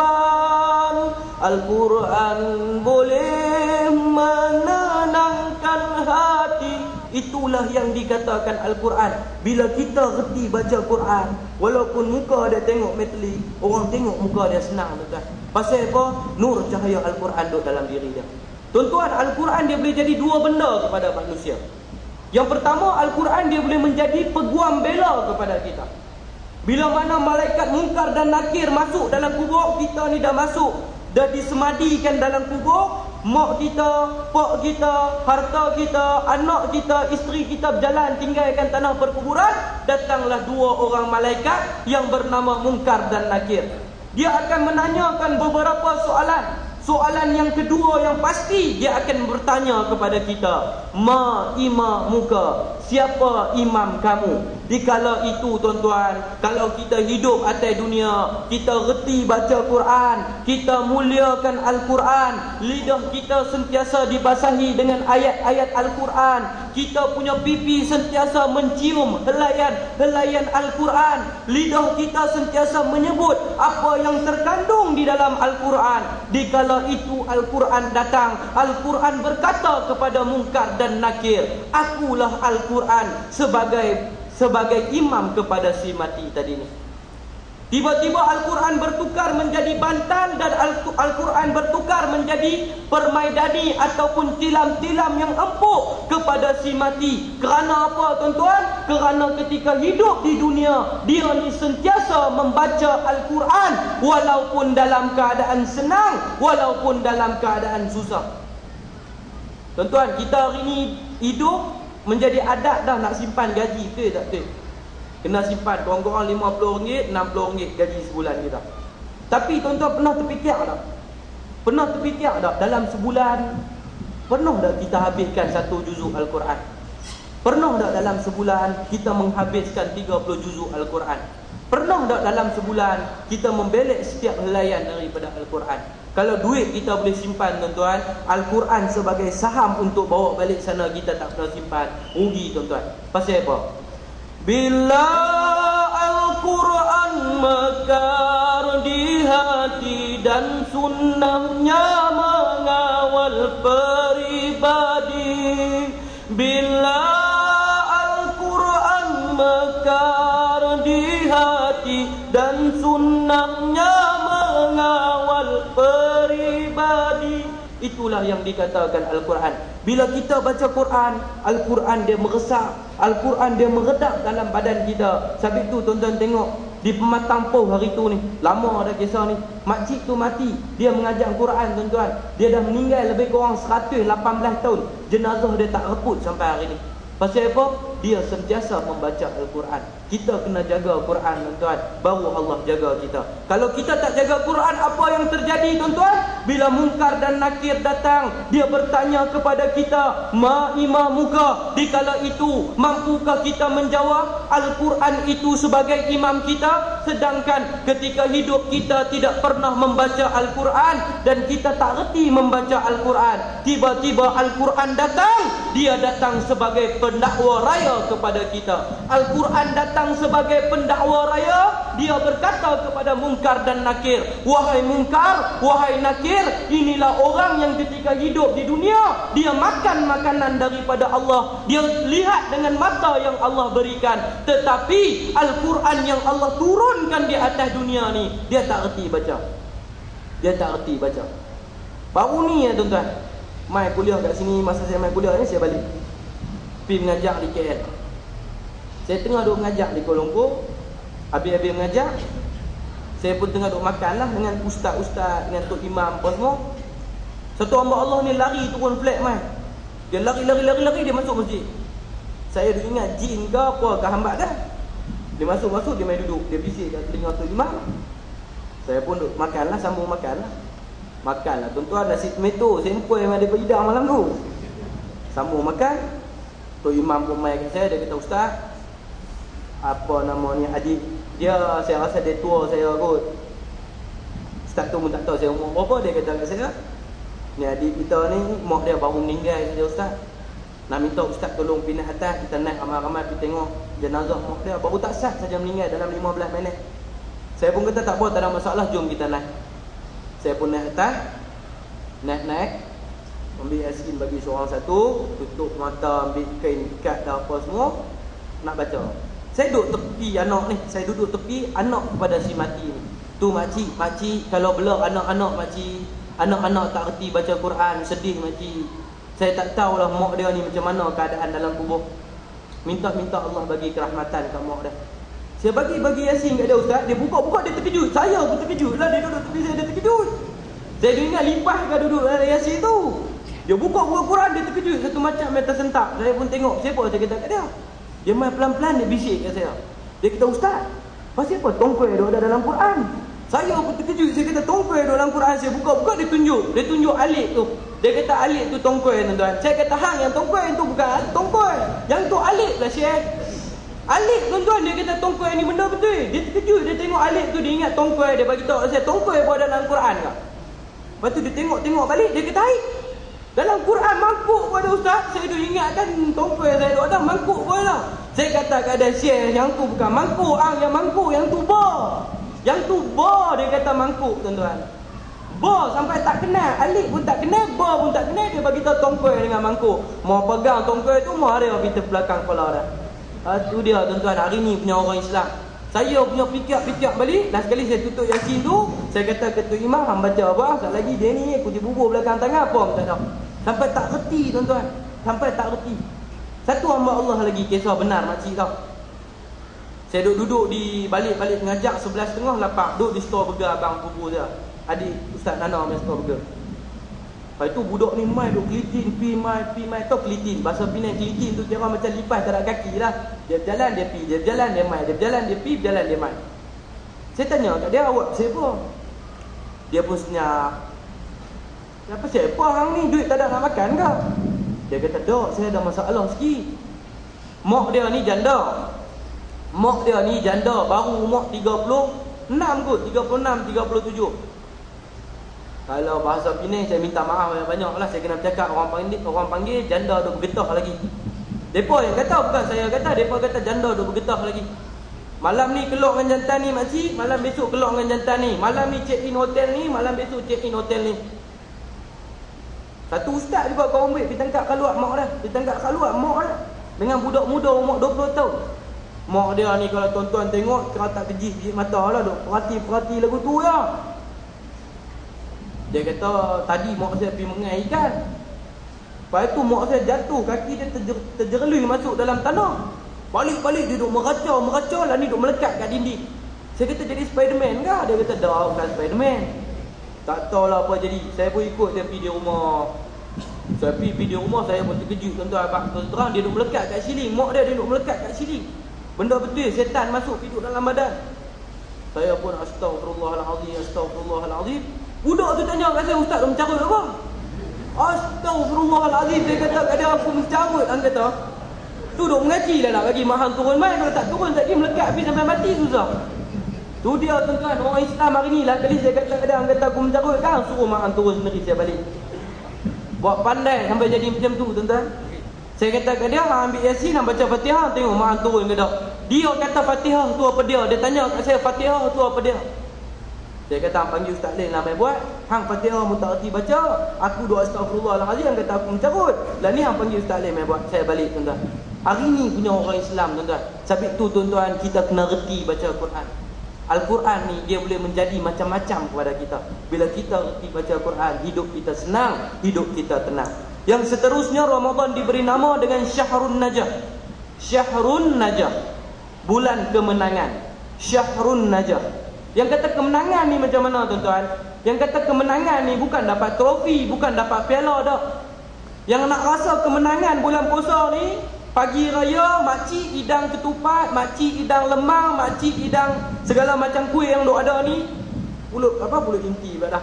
Al-Quran boleh menenangkan hati. Itulah yang dikatakan Al-Quran. Bila kita reti baca Quran Walaupun muka dia tengok metalik Orang tengok muka dia senang tuan. Pasal apa? Nur cahaya Al-Quran duduk dalam diri dia Tuan-tuan, Al-Quran dia boleh jadi dua benda kepada manusia. Yang pertama, Al-Quran dia boleh menjadi peguam bela kepada kita. Bila mana malaikat mungkar dan nakir masuk dalam kubur, kita ni dah masuk. Dah disemadikan dalam kubur. Mak kita, pak kita, harta kita, anak kita, isteri kita berjalan tinggalkan tanah perkuburan. Datanglah dua orang malaikat yang bernama mungkar dan nakir. Dia akan menanyakan beberapa soalan. Soalan yang kedua yang pasti dia akan bertanya kepada kita, "Ma ima muka? Siapa imam kamu?" Dikala itu tuan-tuan, kalau kita hidup atas dunia, kita reti baca Quran, kita muliakan Al-Quran, lidah kita sentiasa dibasahi dengan ayat-ayat Al-Quran, kita punya pipi sentiasa mencium helaian-helaian Al-Quran, lidah kita sentiasa menyebut apa yang terkandung di dalam Al-Quran. Dikala itu Al-Quran datang, Al-Quran berkata kepada mungkar dan nakir, "Akulah Al-Quran sebagai sebagai imam kepada si mati tadi ni. Tiba-tiba Al-Quran bertukar menjadi bantal dan Al-Quran bertukar menjadi permaidani ataupun tilam-tilam yang empuk kepada si mati. Kerana apa tuan-tuan? Kerana ketika hidup di dunia, dia ni sentiasa membaca Al-Quran walaupun dalam keadaan senang, walaupun dalam keadaan susah. Tuan-tuan, kita hari ini hidup menjadi adat dah nak simpan gaji ke tak ke kena simpan kurang-kurang RM50 RM60 gaji sebulan kita tapi tuan-tuan pernah terfikir tak? Pernah terfikir tak dalam sebulan pernah tak kita habiskan satu juzuk Al-Quran? Pernah tak dalam sebulan kita menghabiskan 30 juzuk Al-Quran? Pernah tak dalam sebulan kita membelek setiap helaian daripada Al-Quran kalau duit kita boleh simpan tuan-tuan Al-Quran sebagai saham untuk bawa balik sana Kita tak pernah simpan Rugi tuan-tuan Pasal apa? Bila Al-Quran mekar di hati Dan sunnahnya mengawal peribadi Bila Itulah yang dikatakan Al-Quran. Bila kita baca Quran, Al-Quran dia meresap. Al-Quran dia meredak dalam badan kita. Sebab itu tuan-tuan tengok. Di pematang poh hari tu ni. Lama dah kisah ni. Makcik tu mati. Dia mengajar Quran tuan-tuan. Dia dah meninggal lebih kurang 118 tahun. Jenazah dia tak reput sampai hari ni. Pasal apa? Dia sentiasa membaca Al-Quran. Kita kena jaga Al-Quran, tuan-tuan. Baru Allah jaga kita. Kalau kita tak jaga Al-Quran, apa yang terjadi, tuan-tuan? Bila mungkar dan nakir datang, dia bertanya kepada kita, Ma imam muka. Dikala itu, mampukah kita menjawab Al-Quran itu sebagai imam kita? Sedangkan ketika hidup kita tidak pernah membaca Al-Quran dan kita tak reti membaca Al-Quran. Tiba-tiba Al-Quran datang, dia datang sebagai pendakwa raya kepada kita. Al-Quran datang sebagai pendakwa raya. Dia berkata kepada mungkar dan nakir. Wahai mungkar, wahai nakir. Inilah orang yang ketika hidup di dunia. Dia makan makanan daripada Allah. Dia lihat dengan mata yang Allah berikan. Tetapi Al-Quran yang Allah turunkan di atas dunia ni. Dia tak erti baca. Dia tak erti baca. Baru ni ya tuan-tuan. Mai kuliah kat sini Masa saya mai kuliah ni saya balik Pergi mengajar di KL Saya tengah duduk mengajar di Kuala Lumpur Habis-habis mengajar Saya pun tengah duduk makan lah Dengan ustaz-ustaz Dengan Tok Imam apa semua. Satu hamba Allah ni lari turun flat mai. Dia lari-lari-lari Dia masuk masjid. Saya duduk ingat jin ke apa ke hambat kan Dia masuk-masuk dia main duduk. Dia bisik kat telinga Tok Imam. Saya pun duduk makan lah Sambung makan lah Makanlah. Tuan-tuan nasi tomato sempoi yang ada berhidang malam tu. Sambung makan. Tu imam pun mai kat saya dia kata ustaz apa nama ni adik dia saya rasa dia tua saya kot. Ustaz tu pun tak tahu saya umur berapa dia kata kat saya. Ni adik kita ni mak dia baru meninggal saja ustaz. Nak minta ustaz tolong pindah atas kita naik ramai-ramai pergi tengok jenazah mak dia baru tak sah saja meninggal dalam 15 minit. Saya pun kata tak apa tak ada masalah jom kita naik. Saya pun naik atas Naik-naik Ambil asin bagi seorang satu Tutup mata Ambil kain ikat dan apa semua Nak baca. Saya duduk tepi anak ni Saya duduk tepi anak kepada si mati ni. Tu makcik Makcik kalau belak anak-anak makcik Anak-anak tak reti baca Quran Sedih makcik. Saya tak tahulah mak dia ni macam mana keadaan dalam kubur Minta-minta Allah bagi kerahmatan kat mak dia. Saya bagi bagi Yasin kat dia ustaz, dia buka-buka dia terkejut. Saya pun terkejut. Lah dia duduk tepi saya dia terkejut. Saya ingat limpah ke duduk Yasin tu. Dia buka-buka Quran dia terkejut satu macam meta sentak. Saya pun tengok siapa saya kata kat dia. Dia main pelan-pelan dia bisik kat saya. Dia kata ustaz, pasal apa tongkoi dia ada dalam Quran? Saya pun terkejut saya kata tongkoi dalam Quran saya buka-buka dia tunjuk. Dia tunjuk alif tu. Dia kata alif tu tongkoi tuan-tuan. Saya kata hang yang tongkoi tu bukan tongkoi. Yang tu alif lah syekh. Alif tuan-tuan dia kata tongkoi ni benda betul. Dia terkejut dia tengok alif tu dia ingat tongkoi dia bagi tahu saya tongkoi pun ada dalam Quran ke. Lepas tu dia tengok-tengok balik dia kata hai. Dalam Quran mangkuk pun ada ustaz. Saya tu ingat kan tongkoi saya tu ada mangkuk pun ada. Saya kata kepada share yang tu bukan mangkuk ang yang mangkuk yang tu bo. Yang tu bo dia kata mangkuk tuan-tuan. Bo sampai tak kenal Alif pun tak kenal Bo pun tak kenal Dia bagi tahu tongkoi dengan mangkuk Mau pegang tongkoi tu Mau ada Kita belakang kepala dah itu dia tuan-tuan hari ni punya orang Islam. Saya punya pikir-pikir balik dan sekali saya tutup yasin tu, saya kata ketua imam hang baca apa? Sat lagi dia ni kunci bubur belakang tangan apa tak tahu. Sampai tak reti tuan-tuan. Sampai tak reti. Satu hamba Allah lagi kisah benar makcik tau. Saya duduk-duduk di balik-balik ngajak 11.30 lapak duduk di store burger abang bubur dia. Adik Ustaz Nana punya store burger. Lepas tu budak ni mai duk kelitin, pi mai, pi mai. Tahu kelitin. Bahasa Penang kelitin tu kira macam lipas tak kaki lah. Dia berjalan, dia pi. Dia berjalan, dia mai. Dia berjalan, dia pi. Berjalan, dia mai. Saya tanya kat dia, awak siapa? Dia pun senyap. Siapa siapa orang ni? Duit tak ada nak makan ke? Dia kata, dok, saya ada masalah sikit. Mak dia ni janda. Mak dia ni janda. Baru umur 36 kot. 36, 37. Kalau bahasa Penang saya minta maaf banyak-banyak lah. Saya kena bercakap orang panggil, orang panggil janda duk bergetah lagi. Mereka yang kata bukan saya kata. Mereka kata janda duk bergetah lagi. Malam ni keluar dengan jantan ni makcik. Malam besok keluar dengan jantan ni. Malam ni check in hotel ni Malam besok check in hotel ni. Satu ustaz juga kau ambil Pergi tangkap keluar mak dah Pergi tangkap keluar mak dah Dengan budak muda umur 20 tahun. Mak dia ni kalau tuan-tuan tengok Kena tak kejih mata lah Perhati-perhati lagu tu ya dia kata tadi mak saya pergi mengai ikan. Lepas itu mak saya jatuh kaki dia terjer, terjerlui masuk dalam tanah. Balik-balik dia duduk meracau, meracau lah ni duduk melekat kat dinding. Saya kata jadi Spiderman kah? Dia kata dah bukan Spiderman. Tak tahulah apa jadi. Saya pun ikut dia pergi di rumah. Saya pergi, pergi di rumah saya pun terkejut tuan-tuan. Terus terang dia duduk melekat kat siling. Mak dia dia duduk melekat kat siling. Benda betul setan masuk hidup dalam badan. Saya pun astagfirullahalazim, astagfirullahalazim. Budak tu tanya kat saya, Ustaz tu mencarut apa? Astagfirullahaladzim, dia kata kat dia aku mencarut, han kata. Tu duk mengaji lah nak bagi mahal turun main. Kalau tak turun, tak melekat habis sampai mati susah. Tu dia tuan-tuan, orang Islam hari ni lah. Kali saya kata kat dia, kata aku mencarut kan. Suruh mahal turun sendiri saya balik. Buat pandai sampai jadi macam tu tuan-tuan. Saya kata ke dia, hang ambil Yasin dan baca Fatihah, tengok mak turun ke tak. Dia kata Fatihah tu apa dia? Dia tanya kat saya Fatihah tu apa dia? Saya kata hang panggil ustaz lain lah mai buat. Hang Fatihah mu tak erti baca. Aku doa astagfirullahalazim kata aku mencarut. Lah ni hang panggil ustaz lain mai buat. Saya balik tuan-tuan. Hari ni punya orang Islam tuan-tuan. Sebab tu tuan-tuan kita kena reti baca Al-Quran. Al-Quran ni dia boleh menjadi macam-macam kepada kita. Bila kita reti baca Al-Quran, hidup kita senang, hidup kita tenang. Yang seterusnya Ramadan diberi nama dengan Syahrun Najah. Syahrun Najah. Bulan kemenangan. Syahrun Najah. Yang kata kemenangan ni macam mana tuan-tuan? Yang kata kemenangan ni bukan dapat trofi, bukan dapat piala dah. Yang nak rasa kemenangan bulan puasa ni, pagi raya makcik hidang ketupat, makcik hidang lemang, makcik hidang segala macam kuih yang duk ada ni. Pulut apa pulut inti dah.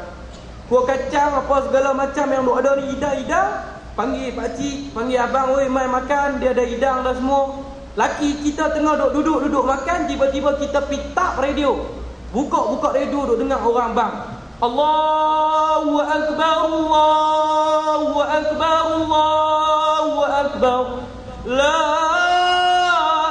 Kuah kacang apa segala macam yang duk ada ni hidang-hidang Panggil pak cik, panggil abang, oi mai makan, dia ada hidang dah semua. Laki kita tengah duduk duduk duduk makan, tiba-tiba kita pitak radio. Buka-buka radio duduk dengar orang bang. Allahu akbar, Allahu akbar, Allahu akbar. La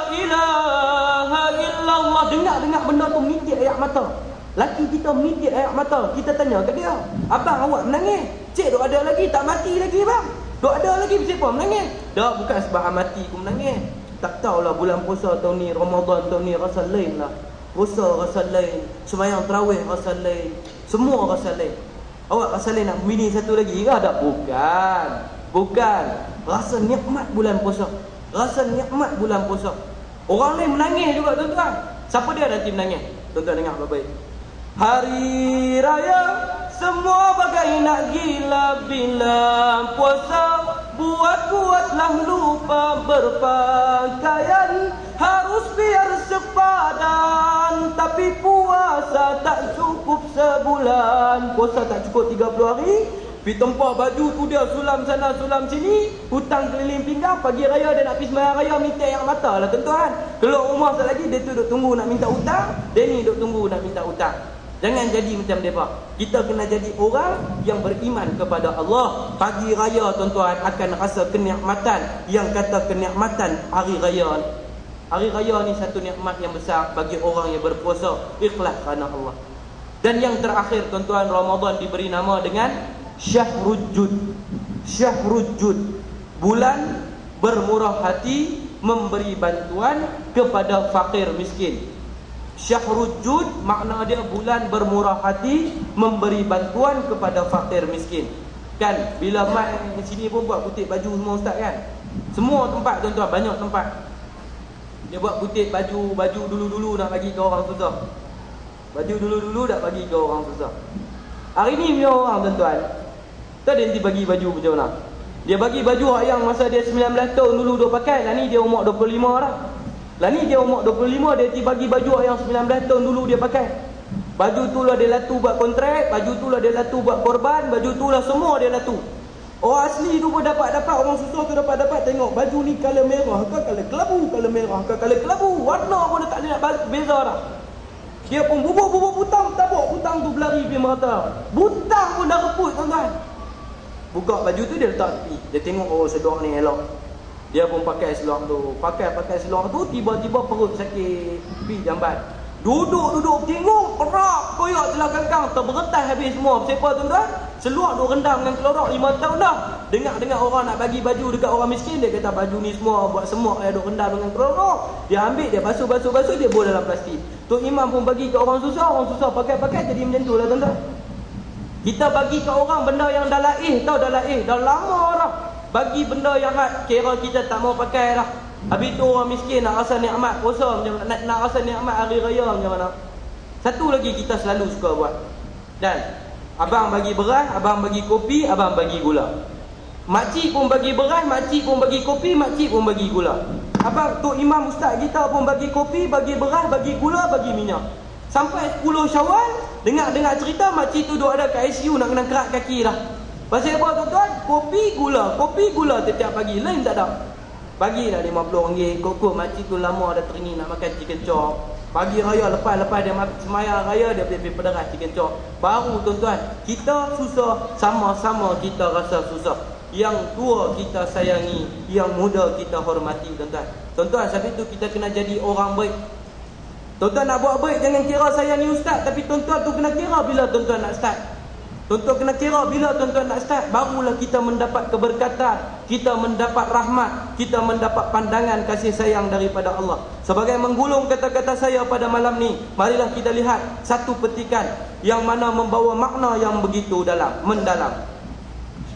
ilaha illallah. Dengar-dengar benda tu menitik air mata. Laki kita menitik air mata. Kita tanya ke dia, "Abang awak menangis? Cik duk ada lagi, tak mati lagi bang?" Dok ada lagi siapa menangis? Dak bukan sebab mati aku menangis. Tak tahulah bulan puasa tahun ni, Ramadan tahun ni rasa lain lah. Puasa rasa lain, sembahyang tarawih rasa lain, semua rasa lain. Awak rasa lain nak mini satu lagi ke? Tak bukan. Bukan. Rasa nikmat bulan puasa. Rasa nikmat bulan puasa. Orang lain menangis juga tuan-tuan. Siapa dia nanti menangis? Tuan-tuan dengar baik-baik. Hari raya semua bagai nak gila bila puasa. Buat kuatlah lupa berpakaian. Harus biar sepadan. Tapi puasa tak cukup sebulan. Puasa tak cukup 30 hari. Pergi tempat baju tu dia sulam sana sulam sini. Hutang keliling pinggang. Pagi raya dia nak pergi sembahyang raya Minta yang mata lah tuan-tuan. Keluar rumah sekali lagi Dia tu duk tunggu nak minta hutang. Dia ni duk tunggu nak minta hutang Jangan jadi macam mereka. Kita kena jadi orang yang beriman kepada Allah. Pagi raya tuan-tuan akan rasa kenikmatan. Yang kata kenikmatan hari raya. Hari raya ni satu nikmat yang besar bagi orang yang berpuasa. Ikhlas kerana Allah. Dan yang terakhir tuan-tuan Ramadan diberi nama dengan Syahrujud. Syahrujud. Bulan bermurah hati memberi bantuan kepada fakir miskin. Syahrul Jud makna dia bulan bermurah hati memberi bantuan kepada fakir miskin. Kan bila mai sini pun buat kutip baju semua ustaz kan. Semua tempat tuan-tuan banyak tempat. Dia buat kutip baju baju dulu-dulu nak bagi ke orang susah. Baju dulu-dulu nak bagi ke orang susah. Hari ni punya orang tuan-tuan. Tak nanti bagi baju macam mana? Dia bagi baju yang masa dia 19 tahun dulu dia pakai, lah ni dia umur 25 dah. Lah ni dia umur 25 dia bagi baju yang 19 tahun dulu dia pakai. Baju tu lah dia latu buat kontrak, baju tu lah dia latu buat korban, baju tu lah semua dia latu. Orang asli tu pun dapat-dapat, orang susah tu dapat-dapat tengok baju ni color merah ke color kelabu, color merah ke color kelabu. Warna pun dia tak ada nak beza dah. Dia pun bubuk-bubuk butang, tabuk butang tu berlari pergi merata. Butang pun dah reput tuan-tuan. Buka baju tu dia letak tepi. Dia tengok oh sedok ni elok. Dia pun pakai seluar tu. Pakai-pakai seluar tu, tiba-tiba perut sakit. Pergi jambat. Duduk-duduk tengok, perak, koyak celah kangkang. Terberetas habis semua. Siapa tuan-tuan? Seluar tu rendam dengan kelorak lima tahun dah. Dengar-dengar orang nak bagi baju dekat orang miskin. Dia kata baju ni semua buat semua yang duk rendam dengan kelorak. Dia ambil, dia basuh-basuh-basuh, dia bawa dalam plastik. Tu imam pun bagi ke orang susah. Orang susah pakai-pakai jadi macam tu lah tuan-tuan. Kita bagi ke orang benda yang dah laih. Tahu dah laih. Dah lama dah. Bagi benda yang hak kira kita tak mau pakai dah. Habis tu orang miskin nak rasa nikmat puasa macam mana? Nak, nak rasa nikmat hari raya macam mana? Satu lagi kita selalu suka buat. Dan abang bagi beras, abang bagi kopi, abang bagi gula. Makcik pun bagi beras, makcik pun bagi kopi, makcik pun bagi gula. Abang tu imam ustaz kita pun bagi kopi, bagi beras, bagi gula, bagi minyak. Sampai 10 Syawal, dengar-dengar cerita makcik tu duk ada kat ICU nak kena kerak kaki dah. Pasal apa tuan-tuan? Kopi gula. Kopi gula setiap pagi. Lain tak ada. Bagilah RM50. Koko makcik tu lama dah teringin nak makan chicken chop. Pagi raya lepas-lepas dia semayang raya dia boleh pergi pederas chicken chop. Baru tuan-tuan. Kita susah. Sama-sama kita rasa susah. yang tua kita sayangi, yang muda kita hormati tuan-tuan. Tuan-tuan, sebab itu kita kena jadi orang baik. Tuan-tuan nak buat baik jangan kira saya ni ustaz, tapi tuan-tuan tu kena kira bila tuan-tuan nak start. Tuan-tuan kena kira bila tuan-tuan nak start Barulah kita mendapat keberkatan Kita mendapat rahmat Kita mendapat pandangan kasih sayang daripada Allah. Sebagai menggulung kata-kata saya pada malam ni Marilah kita lihat satu petikan Yang mana membawa makna yang begitu dalam Mendalam.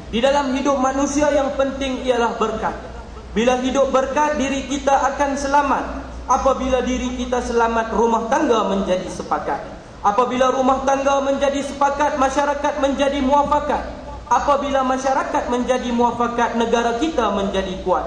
Di dalam hidup manusia yang penting ialah berkat. Bila hidup berkat diri kita akan selamat. Apabila diri kita selamat rumah tangga menjadi sepakat Apabila rumah tangga menjadi sepakat, masyarakat menjadi muafakat. Apabila masyarakat menjadi muafakat, negara kita menjadi kuat.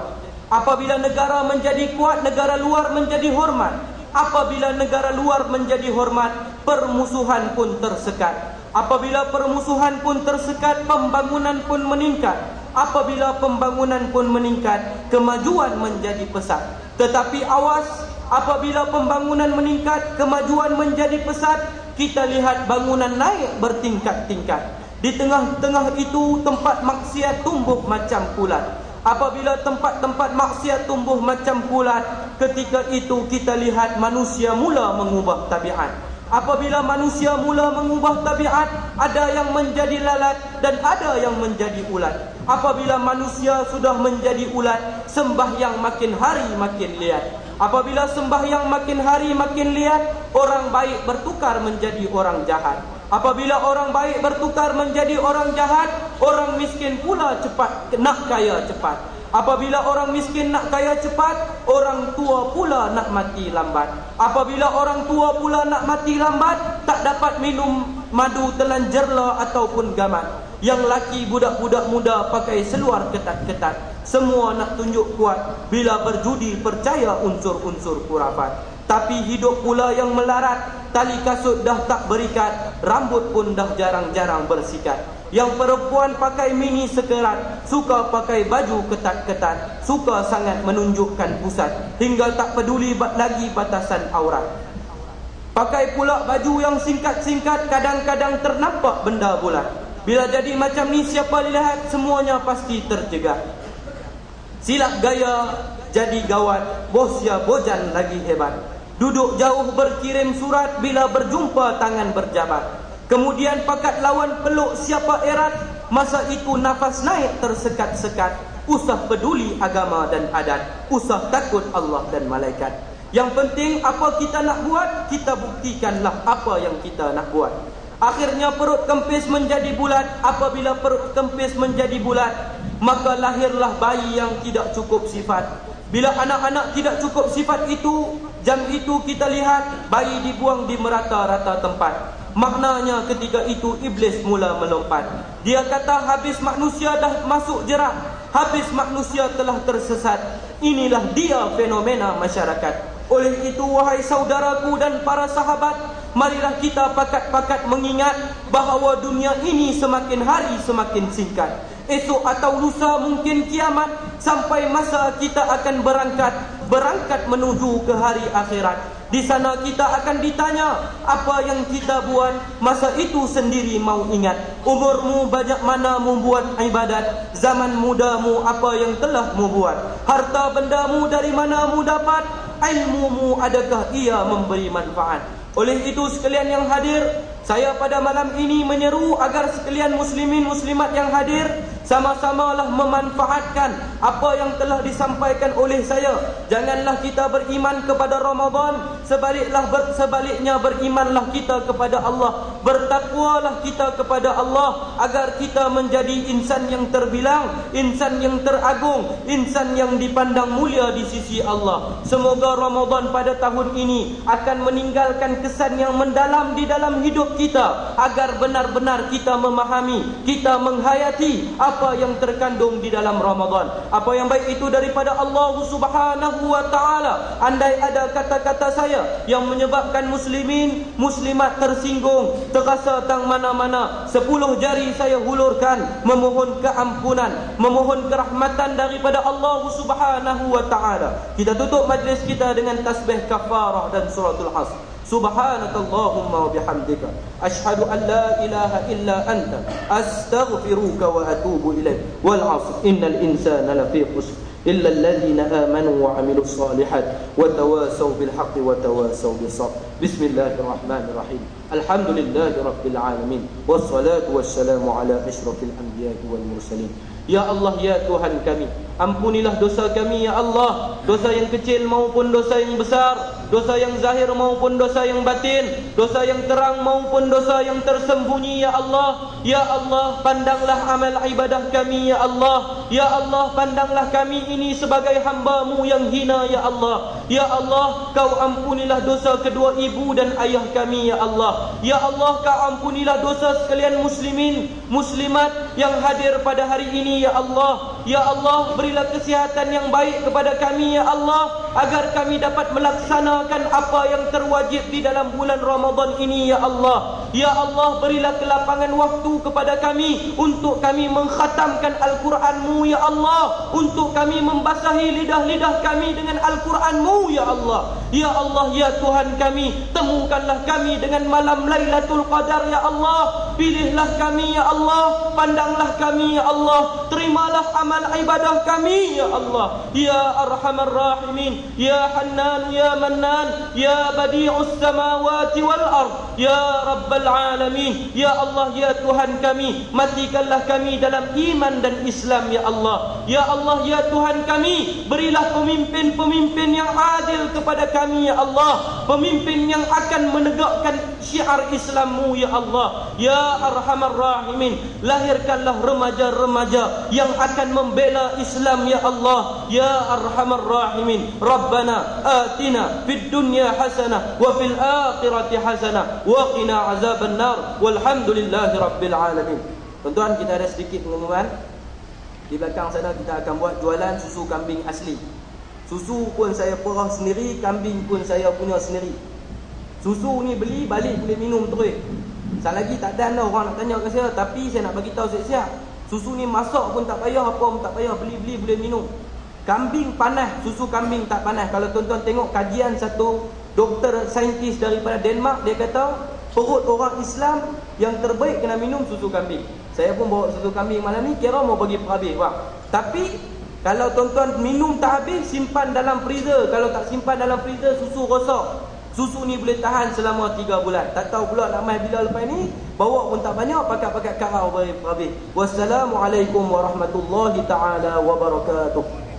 Apabila negara menjadi kuat, negara luar menjadi hormat. Apabila negara luar menjadi hormat, permusuhan pun tersekat. Apabila permusuhan pun tersekat, pembangunan pun meningkat. Apabila pembangunan pun meningkat, kemajuan menjadi pesat. Tetapi awas, apabila pembangunan meningkat, kemajuan menjadi pesat, kita lihat bangunan naik bertingkat-tingkat. Di tengah-tengah itu tempat maksiat tumbuh macam kulat. Apabila tempat-tempat maksiat tumbuh macam kulat, ketika itu kita lihat manusia mula mengubah tabiat. Apabila manusia mula mengubah tabiat, ada yang menjadi lalat dan ada yang menjadi ulat. Apabila manusia sudah menjadi ulat, sembahyang makin hari makin liat. Apabila sembahyang makin hari makin lihat, orang baik bertukar menjadi orang jahat. Apabila orang baik bertukar menjadi orang jahat, orang miskin pula cepat nak kaya cepat. Apabila orang miskin nak kaya cepat, orang tua pula nak mati lambat. Apabila orang tua pula nak mati lambat, tak dapat minum madu telan jerla ataupun gamat. Yang laki budak-budak muda pakai seluar ketat-ketat. Semua nak tunjuk kuat bila berjudi percaya unsur-unsur kurafat. Tapi hidup pula yang melarat, tali kasut dah tak berikat, rambut pun dah jarang-jarang bersikat. Yang perempuan pakai mini sekerat, suka pakai baju ketat-ketat, suka sangat menunjukkan pusat, hingga tak peduli lagi batasan aurat. Pakai pula baju yang singkat-singkat, kadang-kadang ternampak benda bulat. Bila jadi macam ni siapa lihat semuanya pasti terjegah. Silap gaya jadi gawat Bos ya bojan lagi hebat. Duduk jauh berkirim surat Bila berjumpa tangan berjabat. Kemudian pakat lawan peluk siapa erat Masa itu nafas naik tersekat-sekat. Usah peduli agama dan adat Usah takut Allah dan malaikat. Yang penting apa kita nak buat Kita buktikanlah apa yang kita nak buat. Akhirnya perut kempis menjadi bulat Apabila perut kempis menjadi bulat maka lahirlah bayi yang tidak cukup sifat. Bila anak-anak tidak cukup sifat itu, jam itu kita lihat bayi dibuang di merata-rata tempat. Maknanya ketika itu iblis mula melompat. Dia kata habis manusia dah masuk jerat, habis manusia telah tersesat. Inilah dia fenomena masyarakat. Oleh itu wahai saudaraku dan para sahabat, marilah kita pakat-pakat mengingat bahawa dunia ini semakin hari semakin singkat esok atau lusa mungkin kiamat sampai masa kita akan berangkat berangkat menuju ke hari akhirat. Di sana kita akan ditanya apa yang kita buat? Masa itu sendiri mau ingat. Umurmu banyak mana membuat ibadat? Zaman mudamu apa yang telah mu buat? Harta bendamu dari mana mu dapat? Ilmumu adakah ia memberi manfaat? Oleh itu sekalian yang hadir saya pada malam ini menyeru agar sekalian muslimin muslimat yang hadir sama-samalah memanfaatkan apa yang telah disampaikan oleh saya. Janganlah kita beriman kepada Ramadan, sebaliklah ber, sebaliknya berimanlah kita kepada Allah. Bertakwalah kita kepada Allah agar kita menjadi insan yang terbilang, insan yang teragung, insan yang dipandang mulia di sisi Allah. Semoga Ramadan pada tahun ini akan meninggalkan kesan yang mendalam di dalam hidup kita agar benar-benar kita memahami, kita menghayati apa yang terkandung di dalam Ramadan. Apa yang baik itu daripada Allah Subhanahu wa taala. Andai ada kata-kata saya yang menyebabkan muslimin, muslimat tersinggung, terasa tang mana-mana, sepuluh jari saya hulurkan memohon keampunan, memohon kerahmatan daripada Allah Subhanahu wa taala. Kita tutup majlis kita dengan tasbih kafarah dan suratul hasr. سبحانك اللهم وبحمدك أشهد أن لا إله إلا أنت أستغفرك وأتوب إليك. والعصر إن الإنسان لفي خسر إلا الذين آمنوا وعملوا الصالحات وتواسوا بالحق وتواسوا بالصبر. بسم الله الرحمن الرحيم. الحمد لله رب العالمين والصلاة والسلام على أشرف الأنبياء والمرسلين. Ya Allah ya Tuhan kami. Ampunilah dosa kami ya Allah. Dosa yang kecil maupun dosa yang besar. Dosa yang zahir maupun dosa yang batin. Dosa yang terang maupun dosa yang tersembunyi ya Allah. Ya Allah pandanglah amal ibadah kami ya Allah. Ya Allah pandanglah kami ini sebagai hambamu yang hina ya Allah. Ya Allah kau ampunilah dosa kedua ibu dan ayah kami ya Allah. Ya Allah kau ampunilah dosa sekalian muslimin Muslimat yang hadir pada hari ini ya Allah. Ya Allah berilah kesihatan yang baik kepada kami ya Allah Agar kami dapat melaksanakan apa yang terwajib di dalam bulan Ramadan ini ya Allah. Ya Allah berilah kelapangan waktu kepada kami Untuk kami mengkhatamkan Al-Quranmu ya Allah. Untuk kami membasahi lidah-lidah kami dengan Al-Quranmu ya Allah. Ya Allah ya Tuhan kami Temukanlah kami dengan malam Lailatul Qadar ya Allah Pilihlah kami ya Allah. Pandanglah kami ya Allah. Terimalah amal ibadah kami ya Allah. Ya arhamar rahimin. Ya hannan ya mannan. Ya badi'us samawati wal ard. Ya rabbal alamin. Ya Allah ya Tuhan kami. Matikanlah kami dalam iman dan Islam ya Allah. Ya Allah ya Tuhan kami. Berilah pemimpin-pemimpin yang adil kepada kami ya Allah. Pemimpin yang akan menegakkan syiar Islammu ya Allah. Ya arhamar rahimin lahirkanlah remaja-remaja yang akan membela Islam ya Allah. Ya arhamar rahimin rabbana atina fid dunya hasanah wa fil akhirati hasanah wa qina azaban nar walhamdulillahi rabbil alamin. Tuan-tuan kita ada sedikit pengumuman. Di belakang sana kita akan buat jualan susu kambing asli. Susu pun saya perah sendiri kambing pun saya punya sendiri. Susu ni beli balik boleh minum terus Sekali lagi tak ada orang nak tanya ke saya Tapi saya nak bagi tahu siap-siap Susu ni masak pun tak payah, apa pun tak payah, beli-beli boleh minum. Kambing panas, susu kambing tak panas. Kalau tuan-tuan tengok kajian satu doktor saintis daripada Denmark, dia kata perut orang Islam yang terbaik kena minum susu kambing. Saya pun bawa susu kambing malam ni, kira mau bagi perhabis. Wah. Tapi kalau tuan-tuan minum tak habis, simpan dalam freezer. Kalau tak simpan dalam freezer, susu rosak. Susu ni boleh tahan selama 3 bulan. Tak tahu pula nak mai bila lepas ni. Bawa pun tak banyak pakai-pakai karau habis. Wassalamualaikum warahmatullahi taala wabarakatuh.